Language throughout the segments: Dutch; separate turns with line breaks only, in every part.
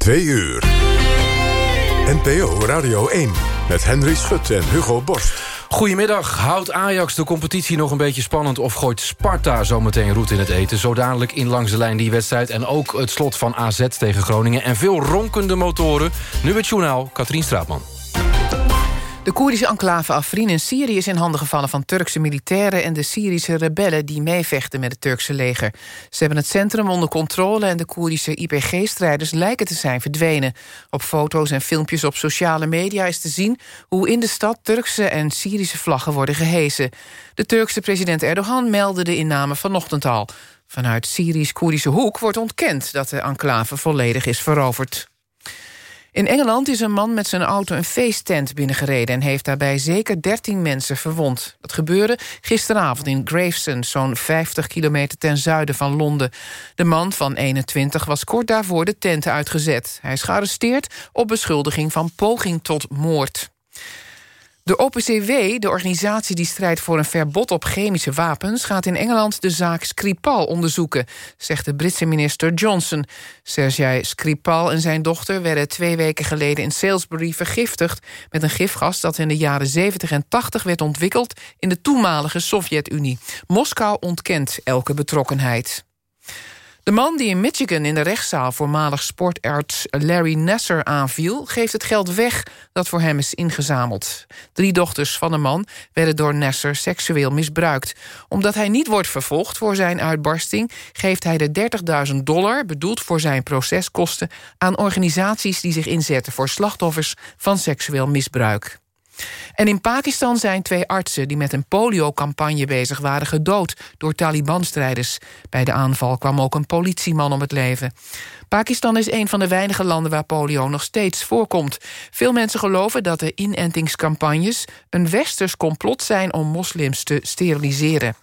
2 uur. NPO Radio 1 met Henry Schut en Hugo Borst.
Goedemiddag. Houdt Ajax de competitie nog een beetje spannend... of gooit Sparta zometeen roet in het eten? Zo dadelijk in langs de lijn die wedstrijd... en ook het slot van AZ tegen Groningen... en veel ronkende motoren. Nu het journaal, Katrien Straatman.
De Koerdische enclave Afrin in Syrië is in handen gevallen van Turkse militairen en de Syrische rebellen die meevechten met het Turkse leger. Ze hebben het centrum onder controle en de Koerdische IPG-strijders lijken te zijn verdwenen. Op foto's en filmpjes op sociale media is te zien hoe in de stad Turkse en Syrische vlaggen worden gehesen. De Turkse president Erdogan meldde de inname vanochtend al. Vanuit Syrisch-Koerdische hoek wordt ontkend dat de enclave volledig is veroverd. In Engeland is een man met zijn auto een feesttent binnengereden... en heeft daarbij zeker 13 mensen verwond. Dat gebeurde gisteravond in Gravesend, zo'n 50 kilometer ten zuiden van Londen. De man van 21 was kort daarvoor de tent uitgezet. Hij is gearresteerd op beschuldiging van poging tot moord. De OPCW, de organisatie die strijdt voor een verbod op chemische wapens... gaat in Engeland de zaak Skripal onderzoeken, zegt de Britse minister Johnson. Sergei Skripal en zijn dochter werden twee weken geleden in Salisbury vergiftigd... met een gifgas dat in de jaren 70 en 80 werd ontwikkeld... in de toenmalige Sovjet-Unie. Moskou ontkent elke betrokkenheid. De man die in Michigan in de rechtszaal voormalig sportarts Larry Nasser aanviel... geeft het geld weg dat voor hem is ingezameld. Drie dochters van de man werden door Nasser seksueel misbruikt. Omdat hij niet wordt vervolgd voor zijn uitbarsting... geeft hij de 30.000 dollar, bedoeld voor zijn proceskosten... aan organisaties die zich inzetten voor slachtoffers van seksueel misbruik. En in Pakistan zijn twee artsen die met een poliocampagne bezig waren gedood door Taliban-strijders. Bij de aanval kwam ook een politieman om het leven. Pakistan is een van de weinige landen waar polio nog steeds voorkomt. Veel mensen geloven dat de inentingscampagnes een westers complot zijn om moslims te steriliseren.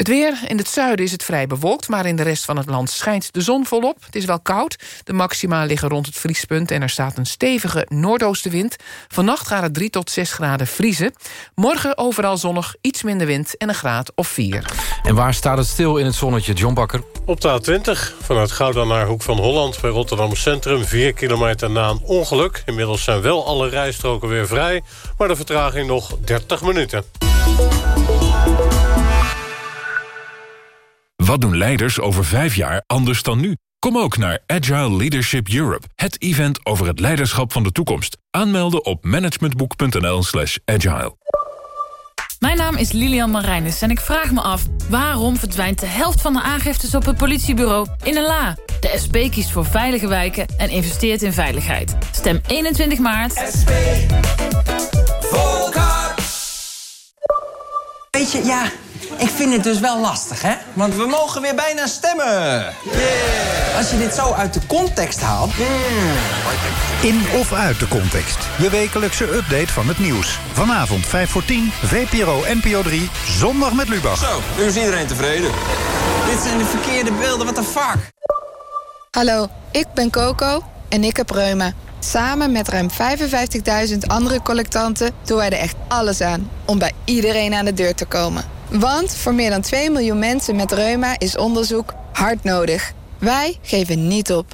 Het weer. In het zuiden is het vrij bewolkt... maar in de rest van het land schijnt de zon volop. Het is wel koud. De maxima liggen rond het vriespunt... en er staat een stevige noordoostenwind. Vannacht gaat het 3 tot 6 graden vriezen. Morgen overal zonnig, iets minder wind en een graad of 4.
En waar staat het stil in het zonnetje, John Bakker?
Op de A20, vanuit Gouda naar Hoek van Holland... bij Rotterdam Centrum, 4 kilometer na een ongeluk. Inmiddels zijn wel alle rijstroken weer vrij... maar de vertraging nog 30 minuten.
Wat doen leiders over vijf jaar anders dan nu? Kom ook naar Agile Leadership Europe, het event over het leiderschap van de toekomst. Aanmelden op managementboek.nl slash agile.
Mijn naam is Lilian Marijnis en ik vraag me af... waarom verdwijnt de helft van de aangiftes op het politiebureau in een la? De SP kiest voor veilige wijken en investeert in veiligheid. Stem 21 maart. SP.
Weet je, ja... Ik vind het dus wel lastig, hè? Want we mogen weer bijna stemmen. Yeah. Als je dit zo uit de context haalt...
In of uit de context. Je wekelijkse update van het nieuws. Vanavond 5 voor 10, VPRO NPO 3, zondag met Lubach.
Zo, nu is iedereen tevreden. Dit zijn de verkeerde beelden, what the fuck?
Hallo, ik ben Coco en ik heb reuma. Samen met ruim 55.000 andere collectanten doen wij er echt alles aan... om bij iedereen aan de deur te komen. Want voor meer dan 2 miljoen mensen met reuma is onderzoek hard nodig. Wij geven niet op.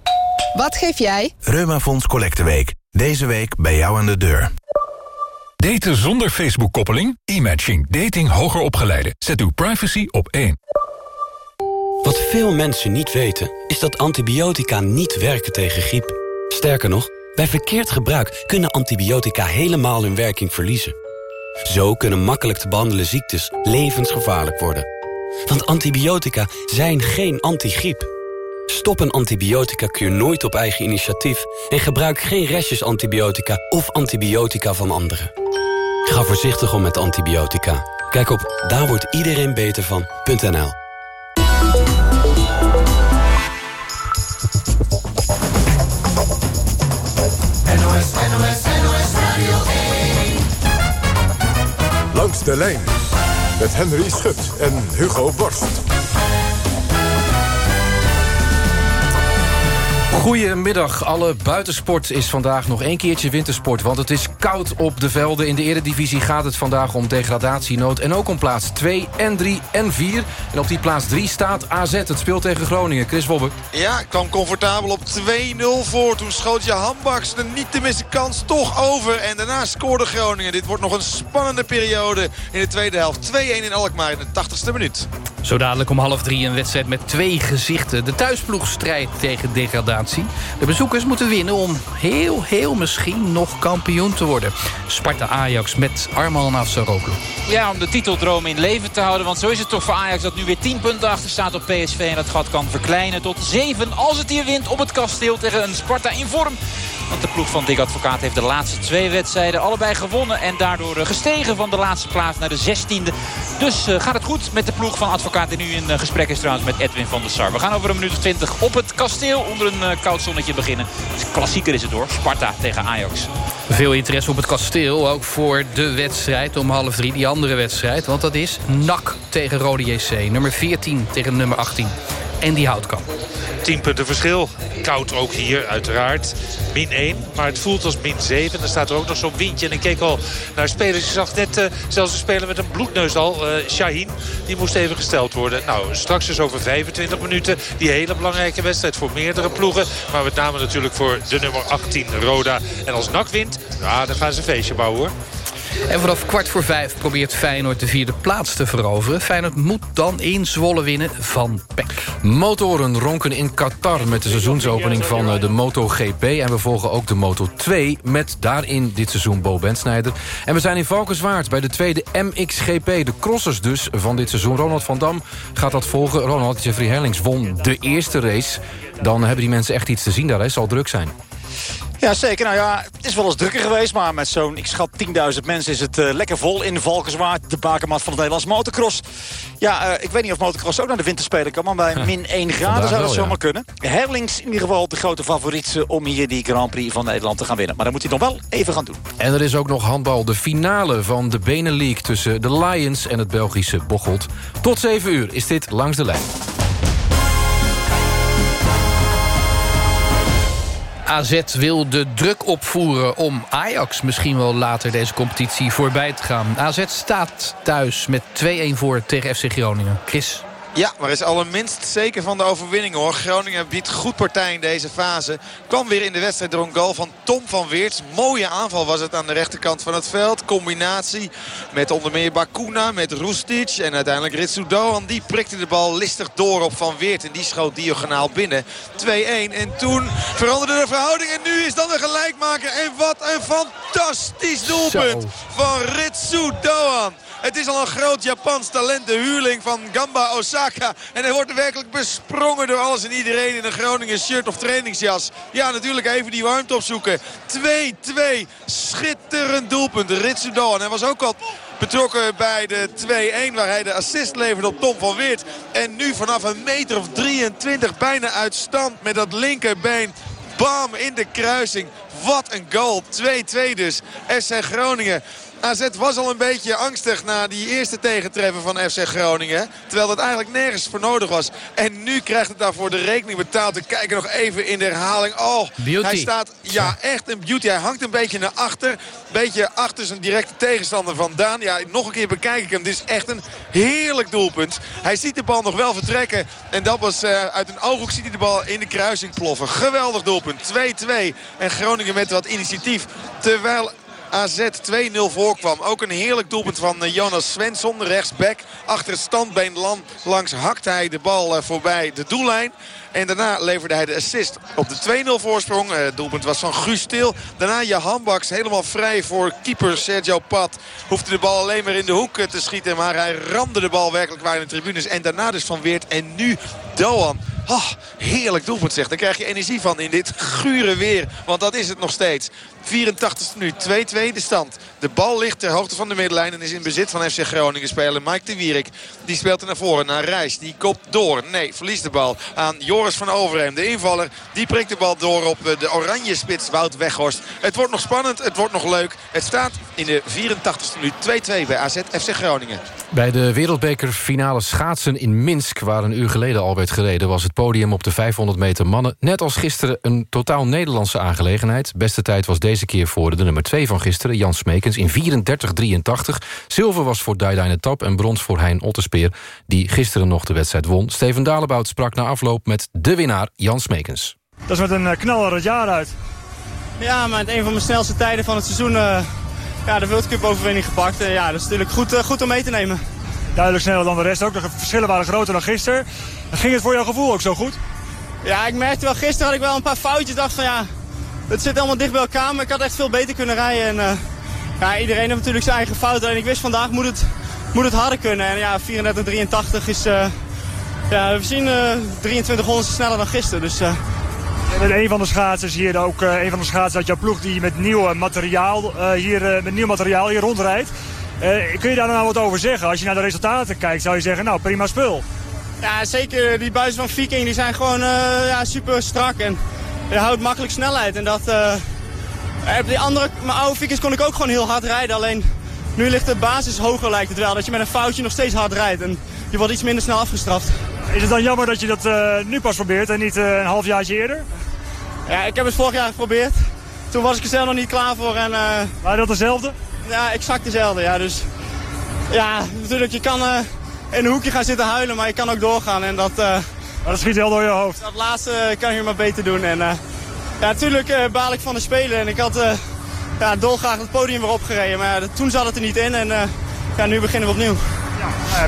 Wat geef jij?
Reumafonds Collecteweek. Deze week bij jou aan de deur.
Daten zonder Facebook-koppeling? E-matching. Dating hoger opgeleiden. Zet uw privacy op één.
Wat veel mensen niet weten, is dat antibiotica niet werken tegen griep. Sterker nog, bij verkeerd gebruik kunnen antibiotica helemaal hun werking verliezen. Zo kunnen makkelijk te behandelen ziektes levensgevaarlijk worden. Want antibiotica zijn geen antigriep. Stop een antibiotica-kuur nooit op eigen initiatief... en gebruik geen restjes antibiotica of antibiotica van anderen. Ga voorzichtig om met antibiotica. Kijk op daar wordt iedereen beter van.nl
NOS, NOS, NOS Radio 1. Langs de lijn met Henry Schut en Hugo Borst.
Goedemiddag. Alle buitensport is vandaag nog één keertje wintersport... want het is koud op de velden. In de eredivisie gaat het vandaag om degradatienood... en ook om plaats 2 en 3 en 4. En op die plaats 3 staat AZ. Het speelt tegen Groningen. Chris Wobbe.
Ja, kwam comfortabel op 2-0 voor. Toen schoot je Hambaks de niet te missen kans toch over. En daarna scoorde Groningen. Dit wordt nog een spannende periode in de tweede helft. 2-1 in Alkmaar in de 80ste minuut.
Zo dadelijk om half drie een wedstrijd met twee gezichten. De thuisploeg strijdt tegen degradatie. De bezoekers moeten winnen om heel, heel misschien nog kampioen te worden. Sparta-Ajax met Arman Afsaroglu.
Ja, om de titeldroom in leven te houden. Want zo is het toch voor Ajax dat nu weer 10 punten achter staat op PSV. En dat gat kan verkleinen tot 7 als het hier wint op het kasteel tegen een Sparta in vorm. Want de ploeg van Dick Advocaat heeft de laatste twee wedstrijden allebei gewonnen. En daardoor gestegen van de laatste plaats naar de 16e. Dus uh, gaat het goed met de ploeg van Advocaat. Die nu in uh, gesprek is trouwens met Edwin van der Sar. We gaan over een minuut of 20 op het kasteel onder een uh, koud zonnetje beginnen. Klassieker is het hoor. Sparta tegen Ajax.
Veel interesse op het kasteel. Ook voor de wedstrijd om half drie. Die andere wedstrijd. Want dat is NAC tegen Rode JC. Nummer 14 tegen nummer 18. Die houtkamp.
10 punten verschil. Koud ook hier, uiteraard. Min 1, maar het voelt als min 7. Dan staat er ook nog zo'n windje. En ik keek al naar spelers. Je zag net uh, zelfs een speler met een bloedneus al. Uh, Shaheen, die moest even gesteld worden. Nou, straks dus over 25 minuten. Die hele belangrijke wedstrijd voor meerdere ploegen. Maar met name natuurlijk voor de nummer 18, Roda. En als NAC wint, nou, dan gaan ze een feestje bouwen hoor.
En vanaf kwart voor vijf probeert Feyenoord de vierde plaats te veroveren. Feyenoord moet dan in Zwolle winnen van PEC.
Motoren ronken in Qatar met de seizoensopening van eh, de MotoGP. En we volgen ook de Moto2 met daarin dit seizoen Bo Bensnijder. En we zijn in Valkenswaard bij de tweede MXGP. De crossers dus van dit seizoen. Ronald van Dam gaat dat volgen. Ronald Jeffrey Herlings won de eerste race. Dan hebben die mensen echt iets te zien daar. Het zal druk zijn.
Ja, zeker. Nou ja, het is wel eens drukker geweest. Maar met zo'n, ik schat, 10.000 mensen is het uh, lekker vol in Valkenswaard. De bakermat van het Nederlands motocross. Ja, uh, ik weet niet of motocross ook naar de winter spelen kan. Maar bij min 1 graden zou dat zomaar ja. kunnen. Herlings in ieder geval de grote favoriet om hier die Grand Prix van Nederland te gaan winnen. Maar dat moet hij nog wel even gaan doen.
En er is ook nog handbal. De finale van de Benelink tussen de Lions en het Belgische Bocholt. Tot 7 uur is dit Langs de Lijn.
AZ wil de druk opvoeren om Ajax misschien wel later deze competitie voorbij te gaan. AZ staat thuis met 2-1 voor tegen FC Groningen. Chris?
Ja, maar is allerminst zeker van de overwinning hoor. Groningen biedt goed partij in deze fase. Kwam weer in de wedstrijd door een goal van Tom van Weerts. Mooie aanval was het aan de rechterkant van het veld. Combinatie met onder meer Bakuna, met Roestic en uiteindelijk Ritsu Doan. Die prikte de bal listig door op Van Weert en die schoot diagonaal binnen. 2-1 en toen veranderde de verhouding en nu is dan de gelijkmaker. En wat een fantastisch doelpunt Zo. van Ritsu Doan. Het is al een groot Japans talent, de huurling van Gamba Osaka. En hij wordt werkelijk besprongen door alles en iedereen in een Groningen shirt of trainingsjas. Ja, natuurlijk even die warmte opzoeken. 2-2. Schitterend doelpunt. Ritsudo. En hij was ook al betrokken bij de 2-1 waar hij de assist leverde op Tom van Weert. En nu vanaf een meter of 23 bijna uit stand met dat linkerbeen. Bam in de kruising. Wat een goal. 2-2 dus. SC Groningen AZ was al een beetje angstig na die eerste tegentreffer van FC Groningen. Terwijl dat eigenlijk nergens voor nodig was. En nu krijgt het daarvoor de rekening betaald. We kijken nog even in de herhaling. Oh,
beauty.
hij staat ja, echt een beauty. Hij hangt een beetje naar achter. Een beetje achter zijn directe tegenstander vandaan. Ja, nog een keer bekijk ik hem. Dit is echt een heerlijk doelpunt. Hij ziet de bal nog wel vertrekken. En dat was uh, uit een ooghoek ziet hij de bal in de kruising ploffen. Geweldig doelpunt. 2-2. En Groningen met wat initiatief. Terwijl AZ 2-0 voorkwam. Ook een heerlijk doelpunt van Jonas Svensson, rechtsback. Achter het standbeen langs hakt hij de bal voorbij de doellijn. En daarna leverde hij de assist op de 2-0 voorsprong. Het doelpunt was van Guus Stil. Daarna je handbaks helemaal vrij voor keeper Sergio Pat. Hoefde de bal alleen maar in de hoek te schieten. Maar hij ramde de bal werkelijk waar in de tribunes. En daarna dus Van Weert. En nu Doan. Oh, heerlijk doelpunt zegt. Daar krijg je energie van in dit gure weer. Want dat is het nog steeds. 84 minuut, 2-2 de stand. De bal ligt ter hoogte van de middenlijn en is in bezit van FC Groningen. Speler Mike de Wierik. Die speelt er naar voren, naar Reis. Die kopt door. Nee, verliest de bal aan Joris van Overheem. De invaller, die prikt de bal door op de oranje spits Wout Weghorst. Het wordt nog spannend, het wordt nog leuk. Het staat in de 84 minuut 2-2 bij AZ FC Groningen.
Bij de wereldbekerfinale schaatsen in Minsk... waar een uur geleden al werd gereden... was het podium op de 500 meter mannen... net als gisteren een totaal Nederlandse aangelegenheid. Beste tijd was deze keer voor de nummer 2 van gisteren... Jan Smekens in 34-83. Zilver was voor Daidine Tap en brons voor Hein Otterspeer... die gisteren nog de wedstrijd won. Steven Dalebout sprak na afloop met de winnaar Jan Smekens.
Dat is met een eh, knaller het jaar uit.
Ja, maar een van mijn snelste tijden van het seizoen... Uh, ja, de World Cup overwinning gepakt. En ja, dat is natuurlijk goed, uh, goed om mee te nemen.
Duidelijk sneller dan de rest ook. De verschillen waren groter dan gisteren. Ging het voor jouw gevoel ook zo goed?
Ja, ik merkte wel, gisteren had ik wel een paar foutjes. dacht van ja, het zit allemaal dicht bij elkaar. Maar ik had echt veel beter kunnen rijden. En, uh, ja, iedereen heeft natuurlijk zijn eigen fouten. En ik wist vandaag moet het, moet het harder kunnen. En ja, 34-83 is... Uh, ja, we zien uh, 23 honderdste sneller dan gisteren. Dus, uh...
Je bent een van de schaatsers hier, ook uh, een van de schaatsers uit jouw ploeg... die met nieuw materiaal, hier, met nieuw materiaal hier rondrijdt. kun je daar nou wat over zeggen? Als je naar de resultaten kijkt, zou je zeggen, nou, prima spul.
Ja, zeker. Die buizen van Viking die zijn gewoon ja, super strak. En je houdt makkelijk snelheid. En dat... op die andere, mijn oude Vikings kon ik ook gewoon heel hard rijden. Alleen nu ligt de basis hoger lijkt het wel. Dat je met een foutje nog steeds hard rijdt. En je wordt iets minder snel afgestraft.
Is het dan jammer dat je dat uh, nu pas probeert en niet uh, een halfjaartje eerder?
Ja, ik heb het vorig jaar geprobeerd. Toen was ik er zelf nog niet klaar voor. En, uh,
Waren dat dezelfde?
Ja, exact dezelfde. Ja, dus ja, natuurlijk, je kan in een hoekje gaan zitten huilen, maar je kan ook doorgaan. En dat,
maar dat schiet heel door je hoofd.
Dat laatste kan je maar beter doen. En, ja, natuurlijk baal ik van de Spelen. En ik had ja, dolgraag het podium weer opgereden. Maar ja, toen zat het er niet in. En ja, nu beginnen we opnieuw.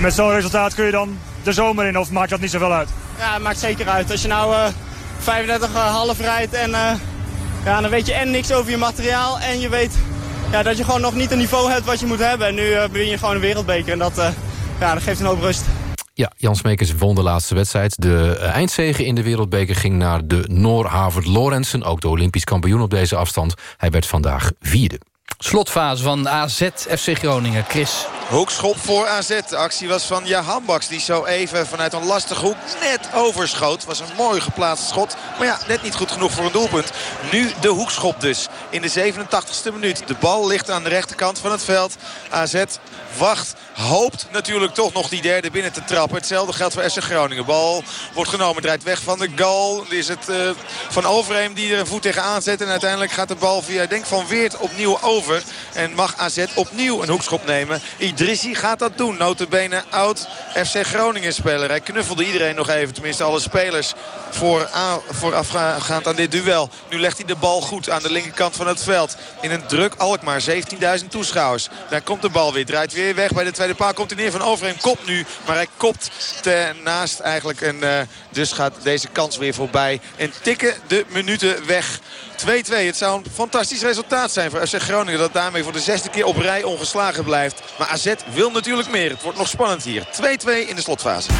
Met zo'n resultaat kun je dan de zomer in of maakt dat niet zoveel uit?
Ja, het maakt zeker uit. Als je nou uh, 35,5 rijdt en uh, ja, dan weet je en niks over je materiaal. En je weet ja, dat je gewoon nog niet een niveau hebt wat je moet hebben. En nu uh, win je gewoon een wereldbeker en dat, ja, dat geeft een hoop rust.
Ja, Jan Smekers won de laatste wedstrijd. De eindzege in de wereldbeker ging naar de Noor Havert Lorensen. Ook de Olympisch kampioen op deze afstand. Hij werd vandaag vierde.
Slotfase van AZ FC Groningen. Chris.
Hoekschop voor AZ. De actie was van Jahan Baks. Die zo even vanuit een lastige hoek net overschoot. Was een mooi geplaatst schot. Maar ja, net niet goed genoeg voor een doelpunt. Nu de hoekschop dus. In de 87ste minuut. De bal ligt aan de rechterkant van het veld. AZ wacht. Hoopt natuurlijk toch nog die derde binnen te trappen. Hetzelfde geldt voor FC Groningen. Bal wordt genomen. Draait weg van de goal. Is het uh, Van Overheem die er een voet tegenaan zet. En uiteindelijk gaat de bal via denk Van Weert opnieuw over. En mag AZ opnieuw een hoekschop nemen. Idrissi gaat dat doen. Notabene oud FC Groningen speler. Hij knuffelde iedereen nog even. Tenminste alle spelers voor, voorafgaand aan dit duel. Nu legt hij de bal goed aan de linkerkant van het veld. In een druk Alkmaar. 17.000 toeschouwers. Daar komt de bal weer. Draait weer weg bij de tweede paal. Komt hij neer van Overheem. Kopt nu. Maar hij kopt naast eigenlijk. En uh, dus gaat deze kans weer voorbij. En tikken de minuten weg. 2-2. Het zou een fantastisch resultaat zijn voor FC Groningen. Dat daarmee voor de zesde keer op rij ongeslagen blijft. Maar AZ wil natuurlijk meer. Het wordt nog spannend hier. 2-2 in de slotfase.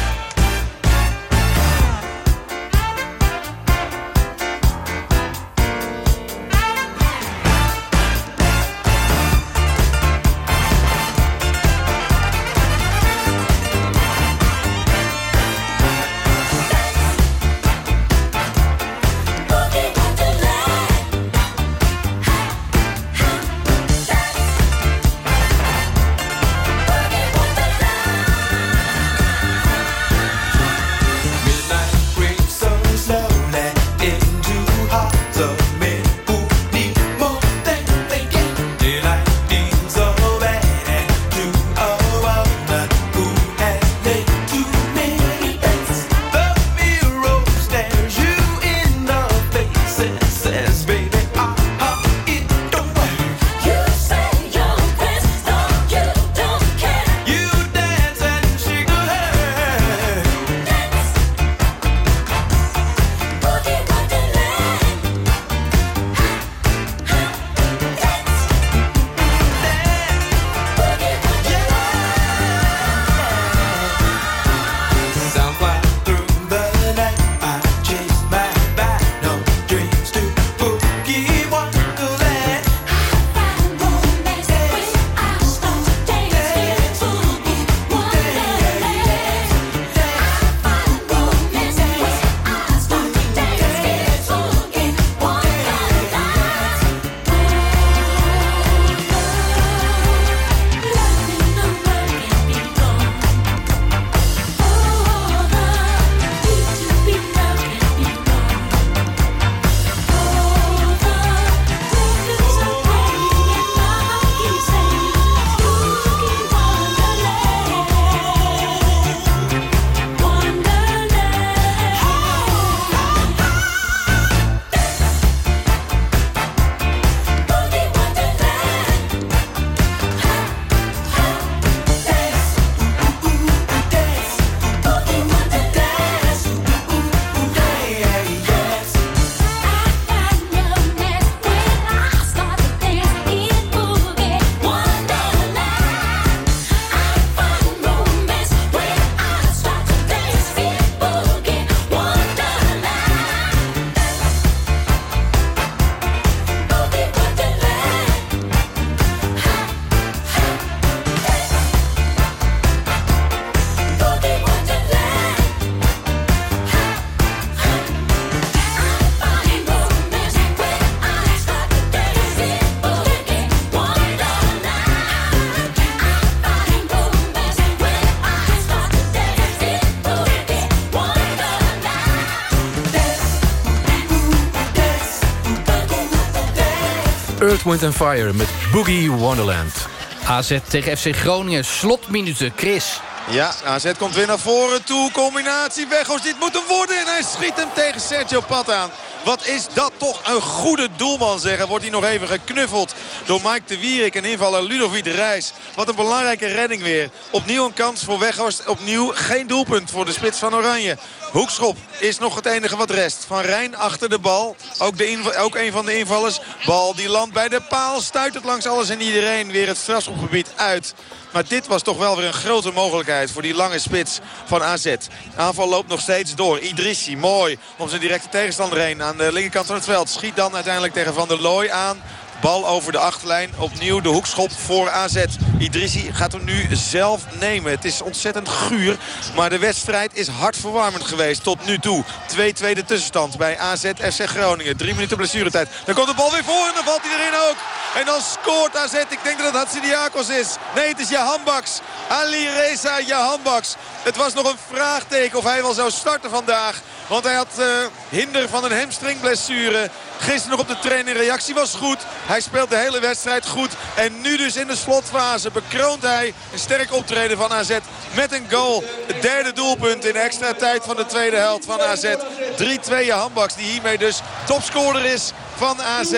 Earth, Wind Fire met Boogie Wonderland.
AZ tegen FC Groningen, slotminuten, Chris.
Ja, AZ komt weer naar voren toe. Combinatie Weghorst, dit moet hem worden. En hij schiet hem tegen Sergio Pat aan. Wat is dat toch een goede doelman zeggen. Wordt hij nog even geknuffeld door Mike de Wierik. En invaller Ludovic de Reis. Wat een belangrijke redding weer. Opnieuw een kans voor Weghorst. Opnieuw geen doelpunt voor de spits van Oranje. Hoekschop is nog het enige wat rest. Van Rijn achter de bal. Ook, de ook een van de invallers. Bal die landt bij de paal. Stuit het langs alles en iedereen. Weer het strafschopgebied uit. Maar dit was toch wel weer een grote mogelijkheid voor die lange spits van AZ. Aanval loopt nog steeds door. Idrissi, mooi om zijn directe tegenstander heen aan de linkerkant van het veld. Schiet dan uiteindelijk tegen Van der Looy aan. Bal over de achterlijn. Opnieuw de hoekschop voor AZ. Idrissi gaat hem nu zelf nemen. Het is ontzettend guur. Maar de wedstrijd is hartverwarmend geweest tot nu toe. 2-2 de tussenstand bij AZ FC Groningen. Drie minuten blessuretijd. Dan komt de bal weer voor en dan valt hij erin ook. En dan scoort AZ. Ik denk dat het Hatsidiakos is. Nee, het is Jahan. Ali Reza Jahan. Het was nog een vraagteken of hij wel zou starten vandaag. Want hij had uh, hinder van een hamstringblessure. Gisteren nog op de training. Reactie was goed. Hij speelt de hele wedstrijd goed. En nu dus in de slotfase bekroont hij een sterk optreden van AZ. Met een goal. Het derde doelpunt in extra tijd van de tweede helft van AZ. 3-2 handbaks die hiermee dus topscorer is van AZ.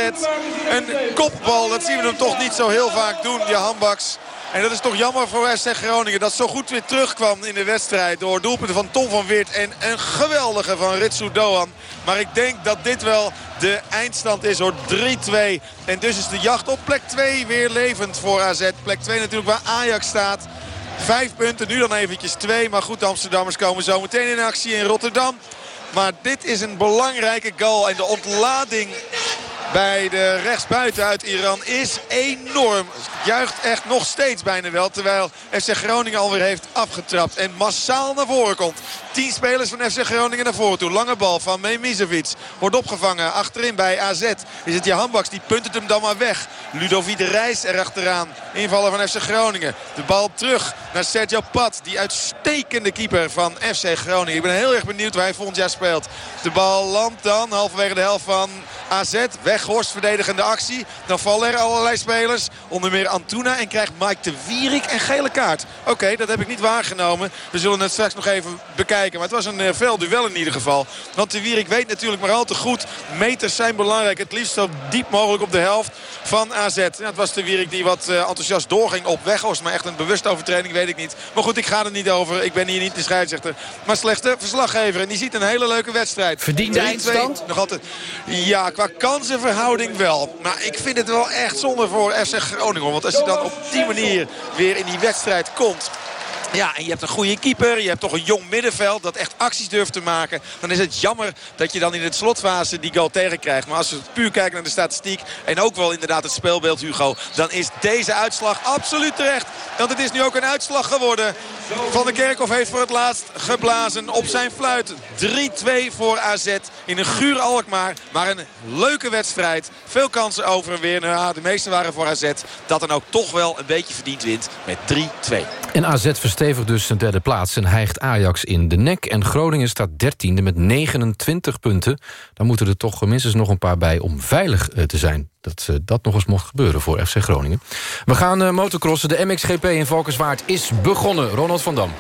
Een kopbal, dat zien we hem toch niet zo heel vaak doen, die handbaks. En dat is toch jammer voor SC Groningen. Dat zo goed weer terugkwam in de wedstrijd. Door doelpunten van Tom van Weert en een geweldige van Ritsu Doan. Maar ik denk dat dit wel de eindstand is hoor. 3-2. En dus is de jacht op plek 2 weer levend voor AZ. Plek 2 natuurlijk waar Ajax staat. Vijf punten, nu dan eventjes twee. Maar goed, de Amsterdammers komen zo meteen in actie in Rotterdam. Maar dit is een belangrijke goal. En de ontlading bij de rechtsbuiten uit Iran is enorm. Juicht echt nog steeds bijna wel. Terwijl FC Groningen alweer heeft afgetrapt. En massaal naar voren komt. 10 spelers van FC Groningen naar voren toe. Lange bal van Memizovic. Wordt opgevangen. Achterin bij AZ is het Jahan Baks. Die punt het hem dan maar weg. Ludovic de Reis erachteraan. Invaller van FC Groningen. De bal terug naar Sergio Pat. Die uitstekende keeper van FC Groningen. Ik ben heel erg benieuwd waar hij volgend jaar speelt. De bal landt dan halverwege de helft van AZ. Weghorst verdedigende actie. Dan vallen er allerlei spelers. Onder meer Antuna. En krijgt Mike de Wierik een gele kaart. Oké, dat heb ik niet waargenomen. We zullen het straks nog even bekijken. Maar het was een uh, fel duel in ieder geval. Want de Wierik weet natuurlijk maar al te goed. Meters zijn belangrijk. Het liefst zo diep mogelijk op de helft van AZ. Ja, het was de Wierik die wat uh, enthousiast doorging op Weghorst. Maar echt een bewuste overtreding weet ik niet. Maar goed, ik ga er niet over. Ik ben hier niet de scheidsrechter. Maar slechte verslaggever. En die ziet een hele leuke wedstrijd.
Verdiende eindstand?
Nog altijd. Ja, qua kansenverhouding wel. Maar ik vind het wel echt zonde voor FC Groningen. Want als je dan op die manier weer in die wedstrijd komt... Ja, en je hebt een goede keeper. Je hebt toch een jong middenveld dat echt acties durft te maken. Dan is het jammer dat je dan in het slotfase die goal tegenkrijgt. Maar als we puur kijken naar de statistiek en ook wel inderdaad het speelbeeld Hugo... dan is deze uitslag absoluut terecht. Want het is nu ook een uitslag geworden. Van der Kerkhoff heeft voor het laatst geblazen op zijn fluit. 3-2 voor AZ in een guur Alkmaar. Maar een leuke wedstrijd. Veel kansen over en weer. Nou, de meeste waren voor AZ. Dat dan ook toch wel een beetje verdiend wint met 3-2.
En AZ verstevigt dus zijn derde plaats en hijgt Ajax in de nek. En Groningen staat dertiende met 29 punten. Dan moeten er toch minstens nog een paar bij om veilig eh, te zijn. Dat uh, dat nog eens mocht gebeuren voor FC Groningen. We gaan uh, motocrossen. De MXGP in Valkenswaard is begonnen. Ronald van Dam.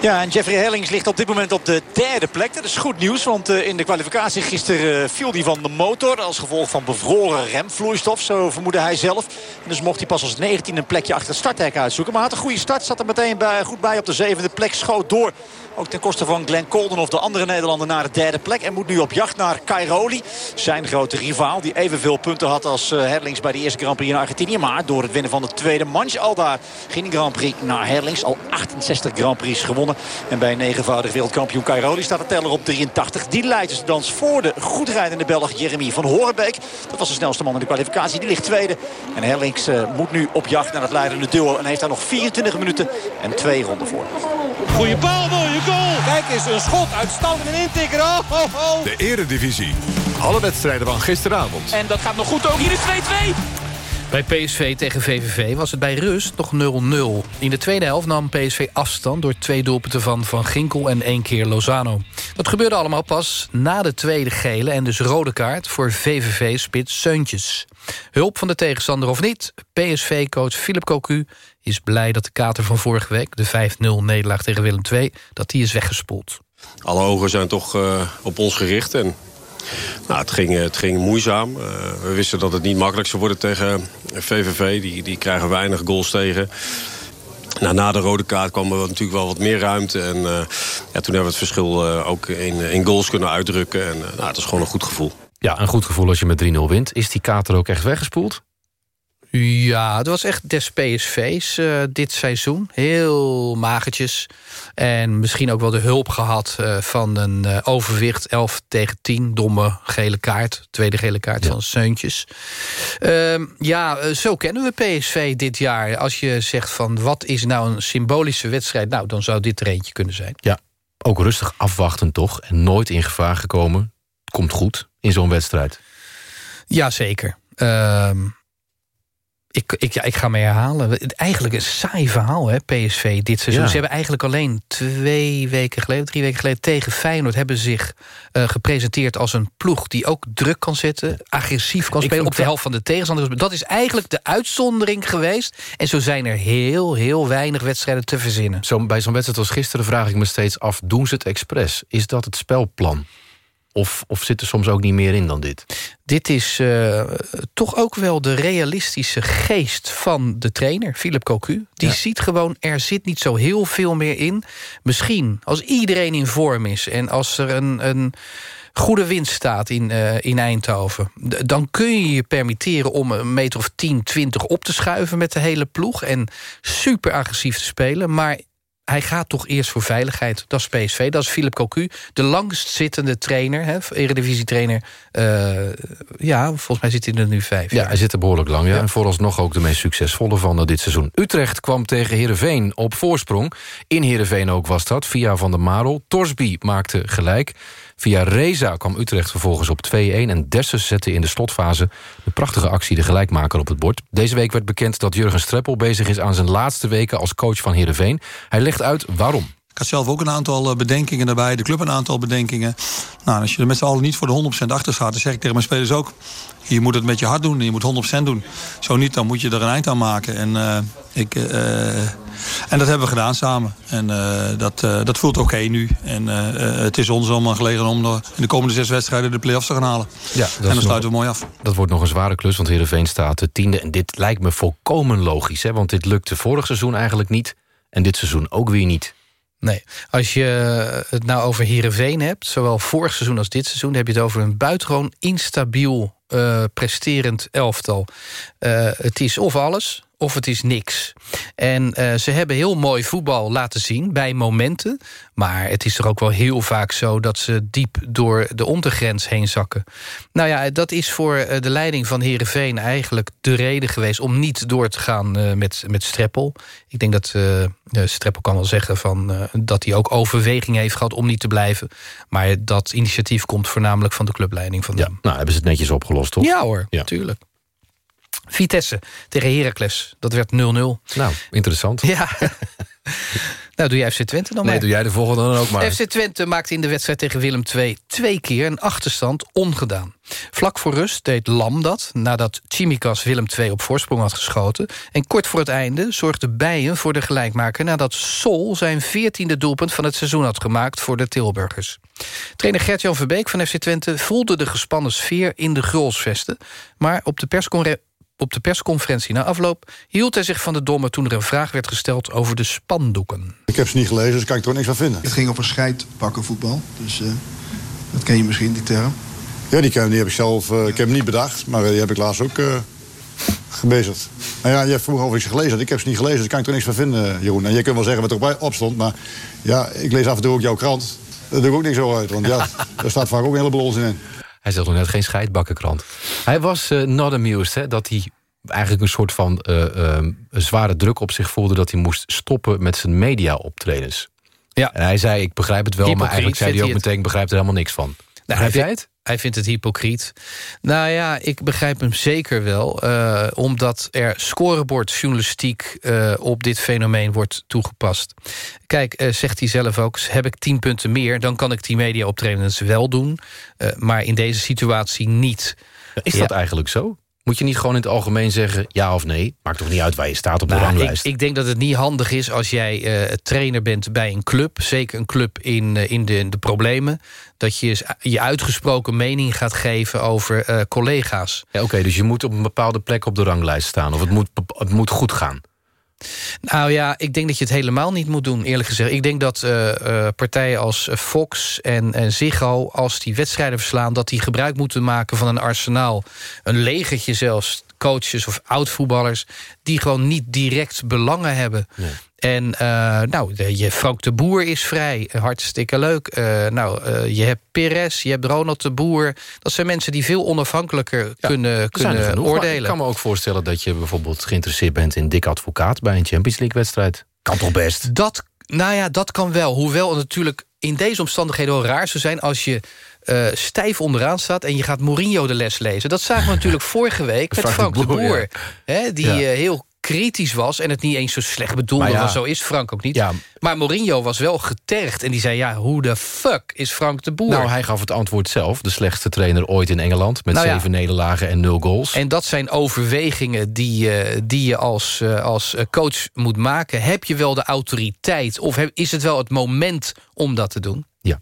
Ja, en Jeffrey Hellings ligt op dit moment op de derde plek. Dat is goed nieuws, want in de kwalificatie gisteren viel hij van de motor... als gevolg van bevroren remvloeistof, zo vermoedde hij zelf. En dus mocht hij pas als 19 een plekje achter het starthek uitzoeken. Maar had een goede start, zat er meteen bij, goed bij op de zevende plek, schoot door... Ook ten koste van Glenn Colden of de andere Nederlander naar de derde plek. En moet nu op jacht naar Cairoli. Zijn grote rivaal die evenveel punten had als Herlings bij de eerste Grand Prix in Argentinië. Maar door het winnen van de tweede manche al daar ging Grand Prix naar Herlings. Al 68 Grand Prix gewonnen. En bij negenvoudig wereldkampioen Cairoli staat de teller op 83. Die leidt dus de dans voor de goed rijdende Belg Jeremy van Horenbeek. Dat was de snelste man in de kwalificatie. Die ligt tweede. En Herlings uh, moet nu op jacht naar het leidende duo. En heeft daar nog 24 minuten en twee ronden voor.
Goeie bal, mooie. Kijk eens, een schot, uitstand en intikker. Oh, oh, oh.
De eredivisie. Alle wedstrijden van gisteravond.
En dat gaat nog goed ook. Hier is 2-2.
Bij PSV tegen VVV was het bij rust nog 0-0. In de tweede helft nam PSV afstand door twee doelpunten van Van Ginkel en één keer Lozano. Dat gebeurde allemaal pas na de tweede gele en dus rode kaart voor VVV-spits Seuntjes. Hulp van de tegenstander of niet, PSV-coach Philip Cocu is blij dat de kater van vorige week... de 5-0 nederlaag tegen Willem II, dat die is weggespoeld.
Alle ogen zijn toch uh, op ons gericht en nou, het, ging, het ging moeizaam. Uh, we wisten dat het niet makkelijk zou worden tegen VVV. Die, die krijgen weinig goals tegen. Nou, na de rode kaart kwam er natuurlijk wel wat meer ruimte. En uh, ja, toen hebben we het verschil ook in, in goals kunnen uitdrukken. En nou, het is gewoon een goed gevoel.
Ja, een goed gevoel als je met 3-0 wint. Is die kater ook echt weggespoeld?
Ja, het was echt des PSV's uh, dit seizoen. Heel magertjes. En misschien ook wel de hulp gehad uh, van een uh, overwicht 11 tegen 10. Domme gele kaart. Tweede gele kaart ja. van Seuntjes. Uh, ja, zo kennen we PSV dit jaar. Als je zegt van wat is nou een symbolische wedstrijd... nou, dan zou dit er eentje kunnen zijn.
Ja, ook rustig afwachten toch. En nooit in gevaar gekomen. Komt goed in zo'n wedstrijd.
Jazeker. Ehm ik, ik, ja, ik ga me herhalen. Eigenlijk een saai verhaal, hè, PSV, dit seizoen. Ja. Ze hebben eigenlijk alleen twee weken geleden, drie weken geleden... tegen Feyenoord hebben zich uh, gepresenteerd als een ploeg... die ook druk kan zetten, agressief kan spelen... op de helft van de tegenstanders. Dat is eigenlijk de uitzondering geweest. En zo zijn er heel, heel weinig wedstrijden te verzinnen.
Zo, bij zo'n wedstrijd als gisteren vraag ik me steeds af... doen ze het expres? Is dat het spelplan? Of, of zit er soms ook niet meer in dan dit?
Dit is uh, toch ook wel de realistische geest van de trainer, Philip Cocu. Die ja. ziet gewoon, er zit niet zo heel veel meer in. Misschien, als iedereen in vorm is... en als er een, een goede winst staat in, uh, in Eindhoven... dan kun je je permitteren om een meter of 10, 20 op te schuiven... met de hele ploeg en super agressief te spelen. Maar hij gaat toch eerst voor veiligheid. Dat is PSV, dat is Philip Cocu. De langstzittende trainer, hè, eredivisie-trainer. Uh, ja, volgens mij zit hij er nu vijf
Ja, hij zit er behoorlijk lang. Ja. ja. En vooralsnog ook de meest succesvolle van dit seizoen. Utrecht kwam tegen Heerenveen op voorsprong. In Heerenveen ook was dat, via Van der Marel. Torsby maakte gelijk. Via Reza kwam Utrecht vervolgens op 2-1... en Dessers zette in de slotfase de prachtige actie de gelijkmaker op het bord. Deze week werd bekend dat Jurgen Streppel bezig is aan zijn laatste weken als coach van Heerenveen. Hij legt uit waarom.
Ik had zelf ook een aantal bedenkingen daarbij, de club een aantal bedenkingen. Nou, als je er met z'n allen niet voor de 100% achter staat... dan zeg ik tegen mijn spelers ook... je moet het met je hart doen, je moet 100% doen. Zo niet, dan moet je er een eind aan maken. En, uh, ik, uh, en dat hebben we gedaan samen. En uh, dat, dat voelt oké okay nu. En het is ons allemaal gelegen om in de komende zes wedstrijden... de play-offs te gaan halen. Ja, en dan sluiten nog, we mooi af.
Dat wordt nog een zware klus, want Heerenveen staat de tiende. En dit lijkt me volkomen logisch, hè? want dit lukte vorig seizoen eigenlijk niet... en dit seizoen ook weer niet.
Nee, als je het nou over Heerenveen hebt... zowel vorig seizoen als dit seizoen... heb je het over een buitengewoon instabiel uh, presterend elftal. Uh, het is of alles, of het is niks. En uh, ze hebben heel mooi voetbal laten zien bij momenten. Maar het is toch ook wel heel vaak zo dat ze diep door de ondergrens heen zakken. Nou ja, dat is voor de leiding van Heerenveen eigenlijk de reden geweest... om niet door te gaan uh, met, met Streppel. Ik denk dat uh, Streppel kan wel zeggen van, dat hij ook overweging heeft gehad... om niet te blijven. Maar dat initiatief komt voornamelijk van de clubleiding van
ja. Nou, hebben ze het netjes opgelost, toch?
Ja hoor, natuurlijk. Vitesse tegen Heracles. Dat werd 0-0. Nou,
interessant.
Ja. nou, doe jij FC Twente dan
nee,
maar.
doe jij de volgende dan ook maar.
FC Twente maakte in de wedstrijd tegen Willem II... twee keer een achterstand ongedaan. Vlak voor rust deed Lam dat... nadat Chimikas Willem II op voorsprong had geschoten. En kort voor het einde zorgde Bijen voor de gelijkmaker... nadat Sol zijn veertiende doelpunt van het seizoen had gemaakt... voor de Tilburgers. Trainer Gert-Jan Verbeek van FC Twente voelde de gespannen sfeer in de Grolsvesten. Maar op de persconferentie op de persconferentie na afloop hield hij zich van de domme... toen er een vraag werd gesteld over de spandoeken.
Ik heb ze niet gelezen, dus kan ik er niks van vinden.
Het ging over scheidpakken voetbal, dus uh, dat ken je misschien, die term.
Ja, die, die heb ik zelf, uh, ik heb hem niet bedacht, maar die heb ik laatst ook uh, gebezigd. Nou ja, je vroeg of ik ze gelezen had. Ik heb ze niet gelezen, dus kan ik er niks van vinden, Jeroen. En je kunt wel zeggen wat er op stond, maar ja, ik lees af en toe ook jouw krant. Daar doe ik ook niks zo uit, want ja, daar staat vaak ook een heleboel onzin in.
Hij zegt nog net geen scheidbakkenkrant. Hij was uh, not amused, hè, dat hij eigenlijk een soort van uh, uh, zware druk op zich voelde... dat hij moest stoppen met zijn media-optredens. Ja. En hij zei, ik begrijp het wel, maar eigenlijk zei hij ook meteen... ik begrijp er helemaal niks van.
Nou, hij,
jij het?
Hij vindt het hypocriet. Nou ja, ik begrijp hem zeker wel. Uh, omdat er scorebordjournalistiek uh, op dit fenomeen wordt toegepast. Kijk, uh, zegt hij zelf ook, heb ik tien punten meer... dan kan ik die mediaoptredens wel doen. maar in deze situatie niet.
Is ja. dat eigenlijk zo? Moet je niet gewoon in het algemeen zeggen ja of nee? Maakt toch niet uit waar je staat op de nou, ranglijst?
Ik, ik, denk dat het niet handig is als jij uh, trainer bent bij een club... zeker een club in, uh, in, de, in, de, problemen... dat je je uitgesproken mening gaat geven over uh, collega's.
Ja, Oké, okay, dus je moet op een bepaalde plek op de ranglijst staan... of het moet, het moet goed gaan.
Nou ja, ik denk dat je het helemaal niet moet doen, eerlijk gezegd. Ik denk dat uh, uh, partijen als Fox en, en Ziggo... als die wedstrijden verslaan, dat die gebruik moeten maken van een arsenaal. Een legertje zelfs, coaches of oud-voetballers... die gewoon niet direct belangen hebben. En uh, nou, je Frank de Boer is vrij, hartstikke leuk. Uh, nou, uh, je hebt Perez, je hebt Ronald de Boer. Dat zijn mensen die veel onafhankelijker ja, kunnen, kunnen oordelen. Ik
kan me ook voorstellen dat je bijvoorbeeld geïnteresseerd bent... in dik advocaat bij een Champions League-wedstrijd. Kan toch best?
Dat, nou ja, dat kan wel. Hoewel het natuurlijk in deze omstandigheden wel raar zou zijn... als je uh, stijf onderaan staat en je gaat Mourinho de les lezen. Dat zagen we natuurlijk vorige week met Frank, de Boer. De Boer ja. hè, die ja. uh, heel kritisch was en het niet eens zo slecht bedoelde... Ja, want zo is Frank ook niet. Ja. Maar Mourinho was wel getergd en die zei... ja, hoe de fuck is Frank de Boer?
Nou, hij gaf het antwoord zelf. De slechtste trainer ooit in Engeland... met nou zeven nederlagen en nul goals.
En dat zijn overwegingen die, uh, die je als, uh, als coach moet maken. Heb je wel de autoriteit of is het wel het moment om dat te doen?
Ja.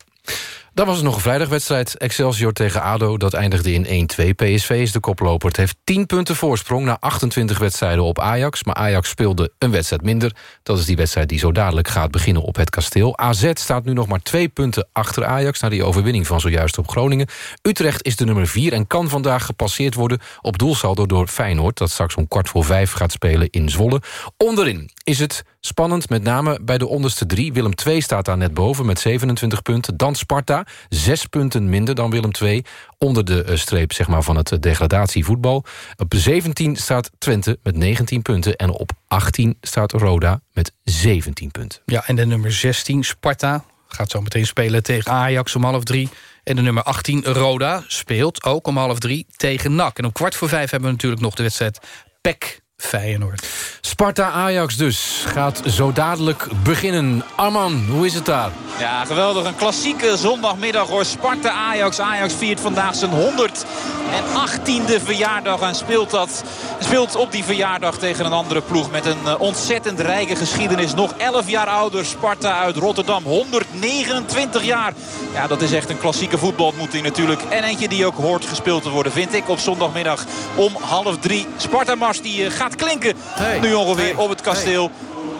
Dan was er nog een vrijdagwedstrijd. Excelsior tegen ADO, dat eindigde in 1-2. PSV is de koploper. Het heeft 10 punten voorsprong na 28 wedstrijden op Ajax. Maar Ajax speelde een wedstrijd minder. Dat is die wedstrijd die zo dadelijk gaat beginnen op het kasteel. AZ staat nu nog maar twee punten achter Ajax... na die overwinning van zojuist op Groningen. Utrecht is de nummer 4 en kan vandaag gepasseerd worden... op doelsaldo door Feyenoord, dat straks om kwart voor vijf gaat spelen in Zwolle. Onderin is het spannend, met name bij de onderste drie. Willem II staat daar net boven met 27 punten. Dan Sparta, zes punten minder dan Willem II. Onder de streep zeg maar, van het degradatievoetbal. Op 17 staat Twente met 19 punten. En op 18 staat Roda met 17 punten.
Ja, en de nummer 16, Sparta, gaat zo meteen spelen tegen Ajax om half drie. En de nummer 18, Roda, speelt ook om half drie tegen NAC. En om kwart voor vijf hebben we natuurlijk nog de wedstrijd PEC Feyenoord.
Sparta-Ajax dus gaat zo dadelijk beginnen. Arman, hoe is het daar?
Ja, geweldig. Een klassieke zondagmiddag hoor. Sparta-Ajax. Ajax viert vandaag zijn 118e verjaardag en speelt, dat, speelt op die verjaardag tegen een andere ploeg... met een ontzettend rijke geschiedenis. Nog 11 jaar ouder. Sparta uit Rotterdam. 129 jaar. Ja, dat is echt een klassieke voetbalontmoeting natuurlijk. En eentje die ook hoort gespeeld te worden, vind ik, op zondagmiddag om half drie. Sparta-mars die gaat gaat klinken. Hey. Nu ongeveer hey. op het kasteel.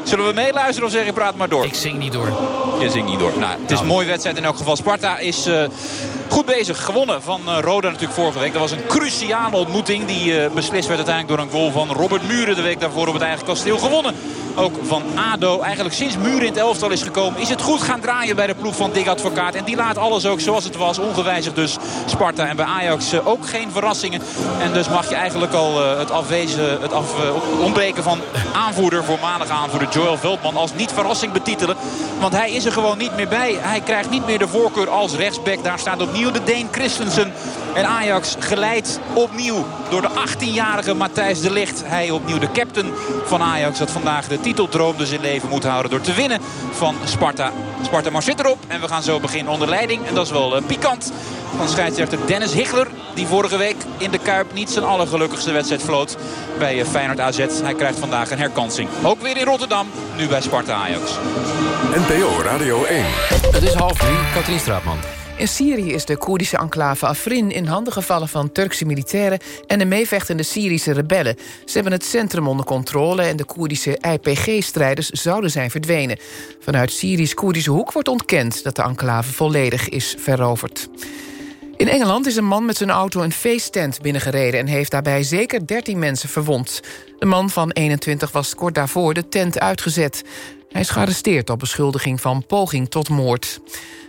Zullen we meeluisteren of zeg je praat maar door?
Ik zing niet door.
Je zingt niet door. Nou, het is een mooie wedstrijd in elk geval. Sparta is uh, goed bezig. Gewonnen van uh, Roda natuurlijk vorige week. Dat was een cruciale ontmoeting. Die uh, beslist werd uiteindelijk door een goal van Robert Muren. De week daarvoor op het eigen kasteel gewonnen. Ook van ADO. Eigenlijk sinds Muren in het elftal is gekomen. Is het goed gaan draaien bij de ploeg van Dick Advocaat. En die laat alles ook zoals het was. Ongewijzigd dus Sparta. En bij Ajax ook geen verrassingen. En dus mag je eigenlijk al het afwezen, het af, ontbreken van aanvoerder, voormalige aanvoerder Joel Veldman als niet verrassing betitelen. Want hij is er gewoon niet meer bij. Hij krijgt niet meer de voorkeur als rechtsback. Daar staat opnieuw de Deen Christensen. En Ajax geleid opnieuw door de 18-jarige Matthijs de Ligt. Hij opnieuw de captain van Ajax. Dat vandaag de titeldroom dus in leven moet houden door te winnen van Sparta. Sparta maar zit erop. En we gaan zo beginnen onder leiding. En dat is wel uh, pikant van scheidsrechter Dennis Higler. Die vorige week in de Kuip niet zijn allergelukkigste wedstrijd floot bij Feyenoord AZ. Hij krijgt vandaag een herkansing. Ook weer in Rotterdam, nu bij Sparta Ajax.
NPO Radio 1.
Het is half drie, Katrien Straatman.
In Syrië is de Koerdische enclave Afrin in handen gevallen van Turkse militairen en de meevechtende Syrische rebellen. Ze hebben het centrum onder controle en de Koerdische IPG-strijders zouden zijn verdwenen. Vanuit Syrisch-Koerdische hoek wordt ontkend dat de enclave volledig is veroverd. In Engeland is een man met zijn auto een feesttent binnengereden... en heeft daarbij zeker 13 mensen verwond. De man van 21 was kort daarvoor de tent uitgezet. Hij is gearresteerd op beschuldiging van poging tot moord.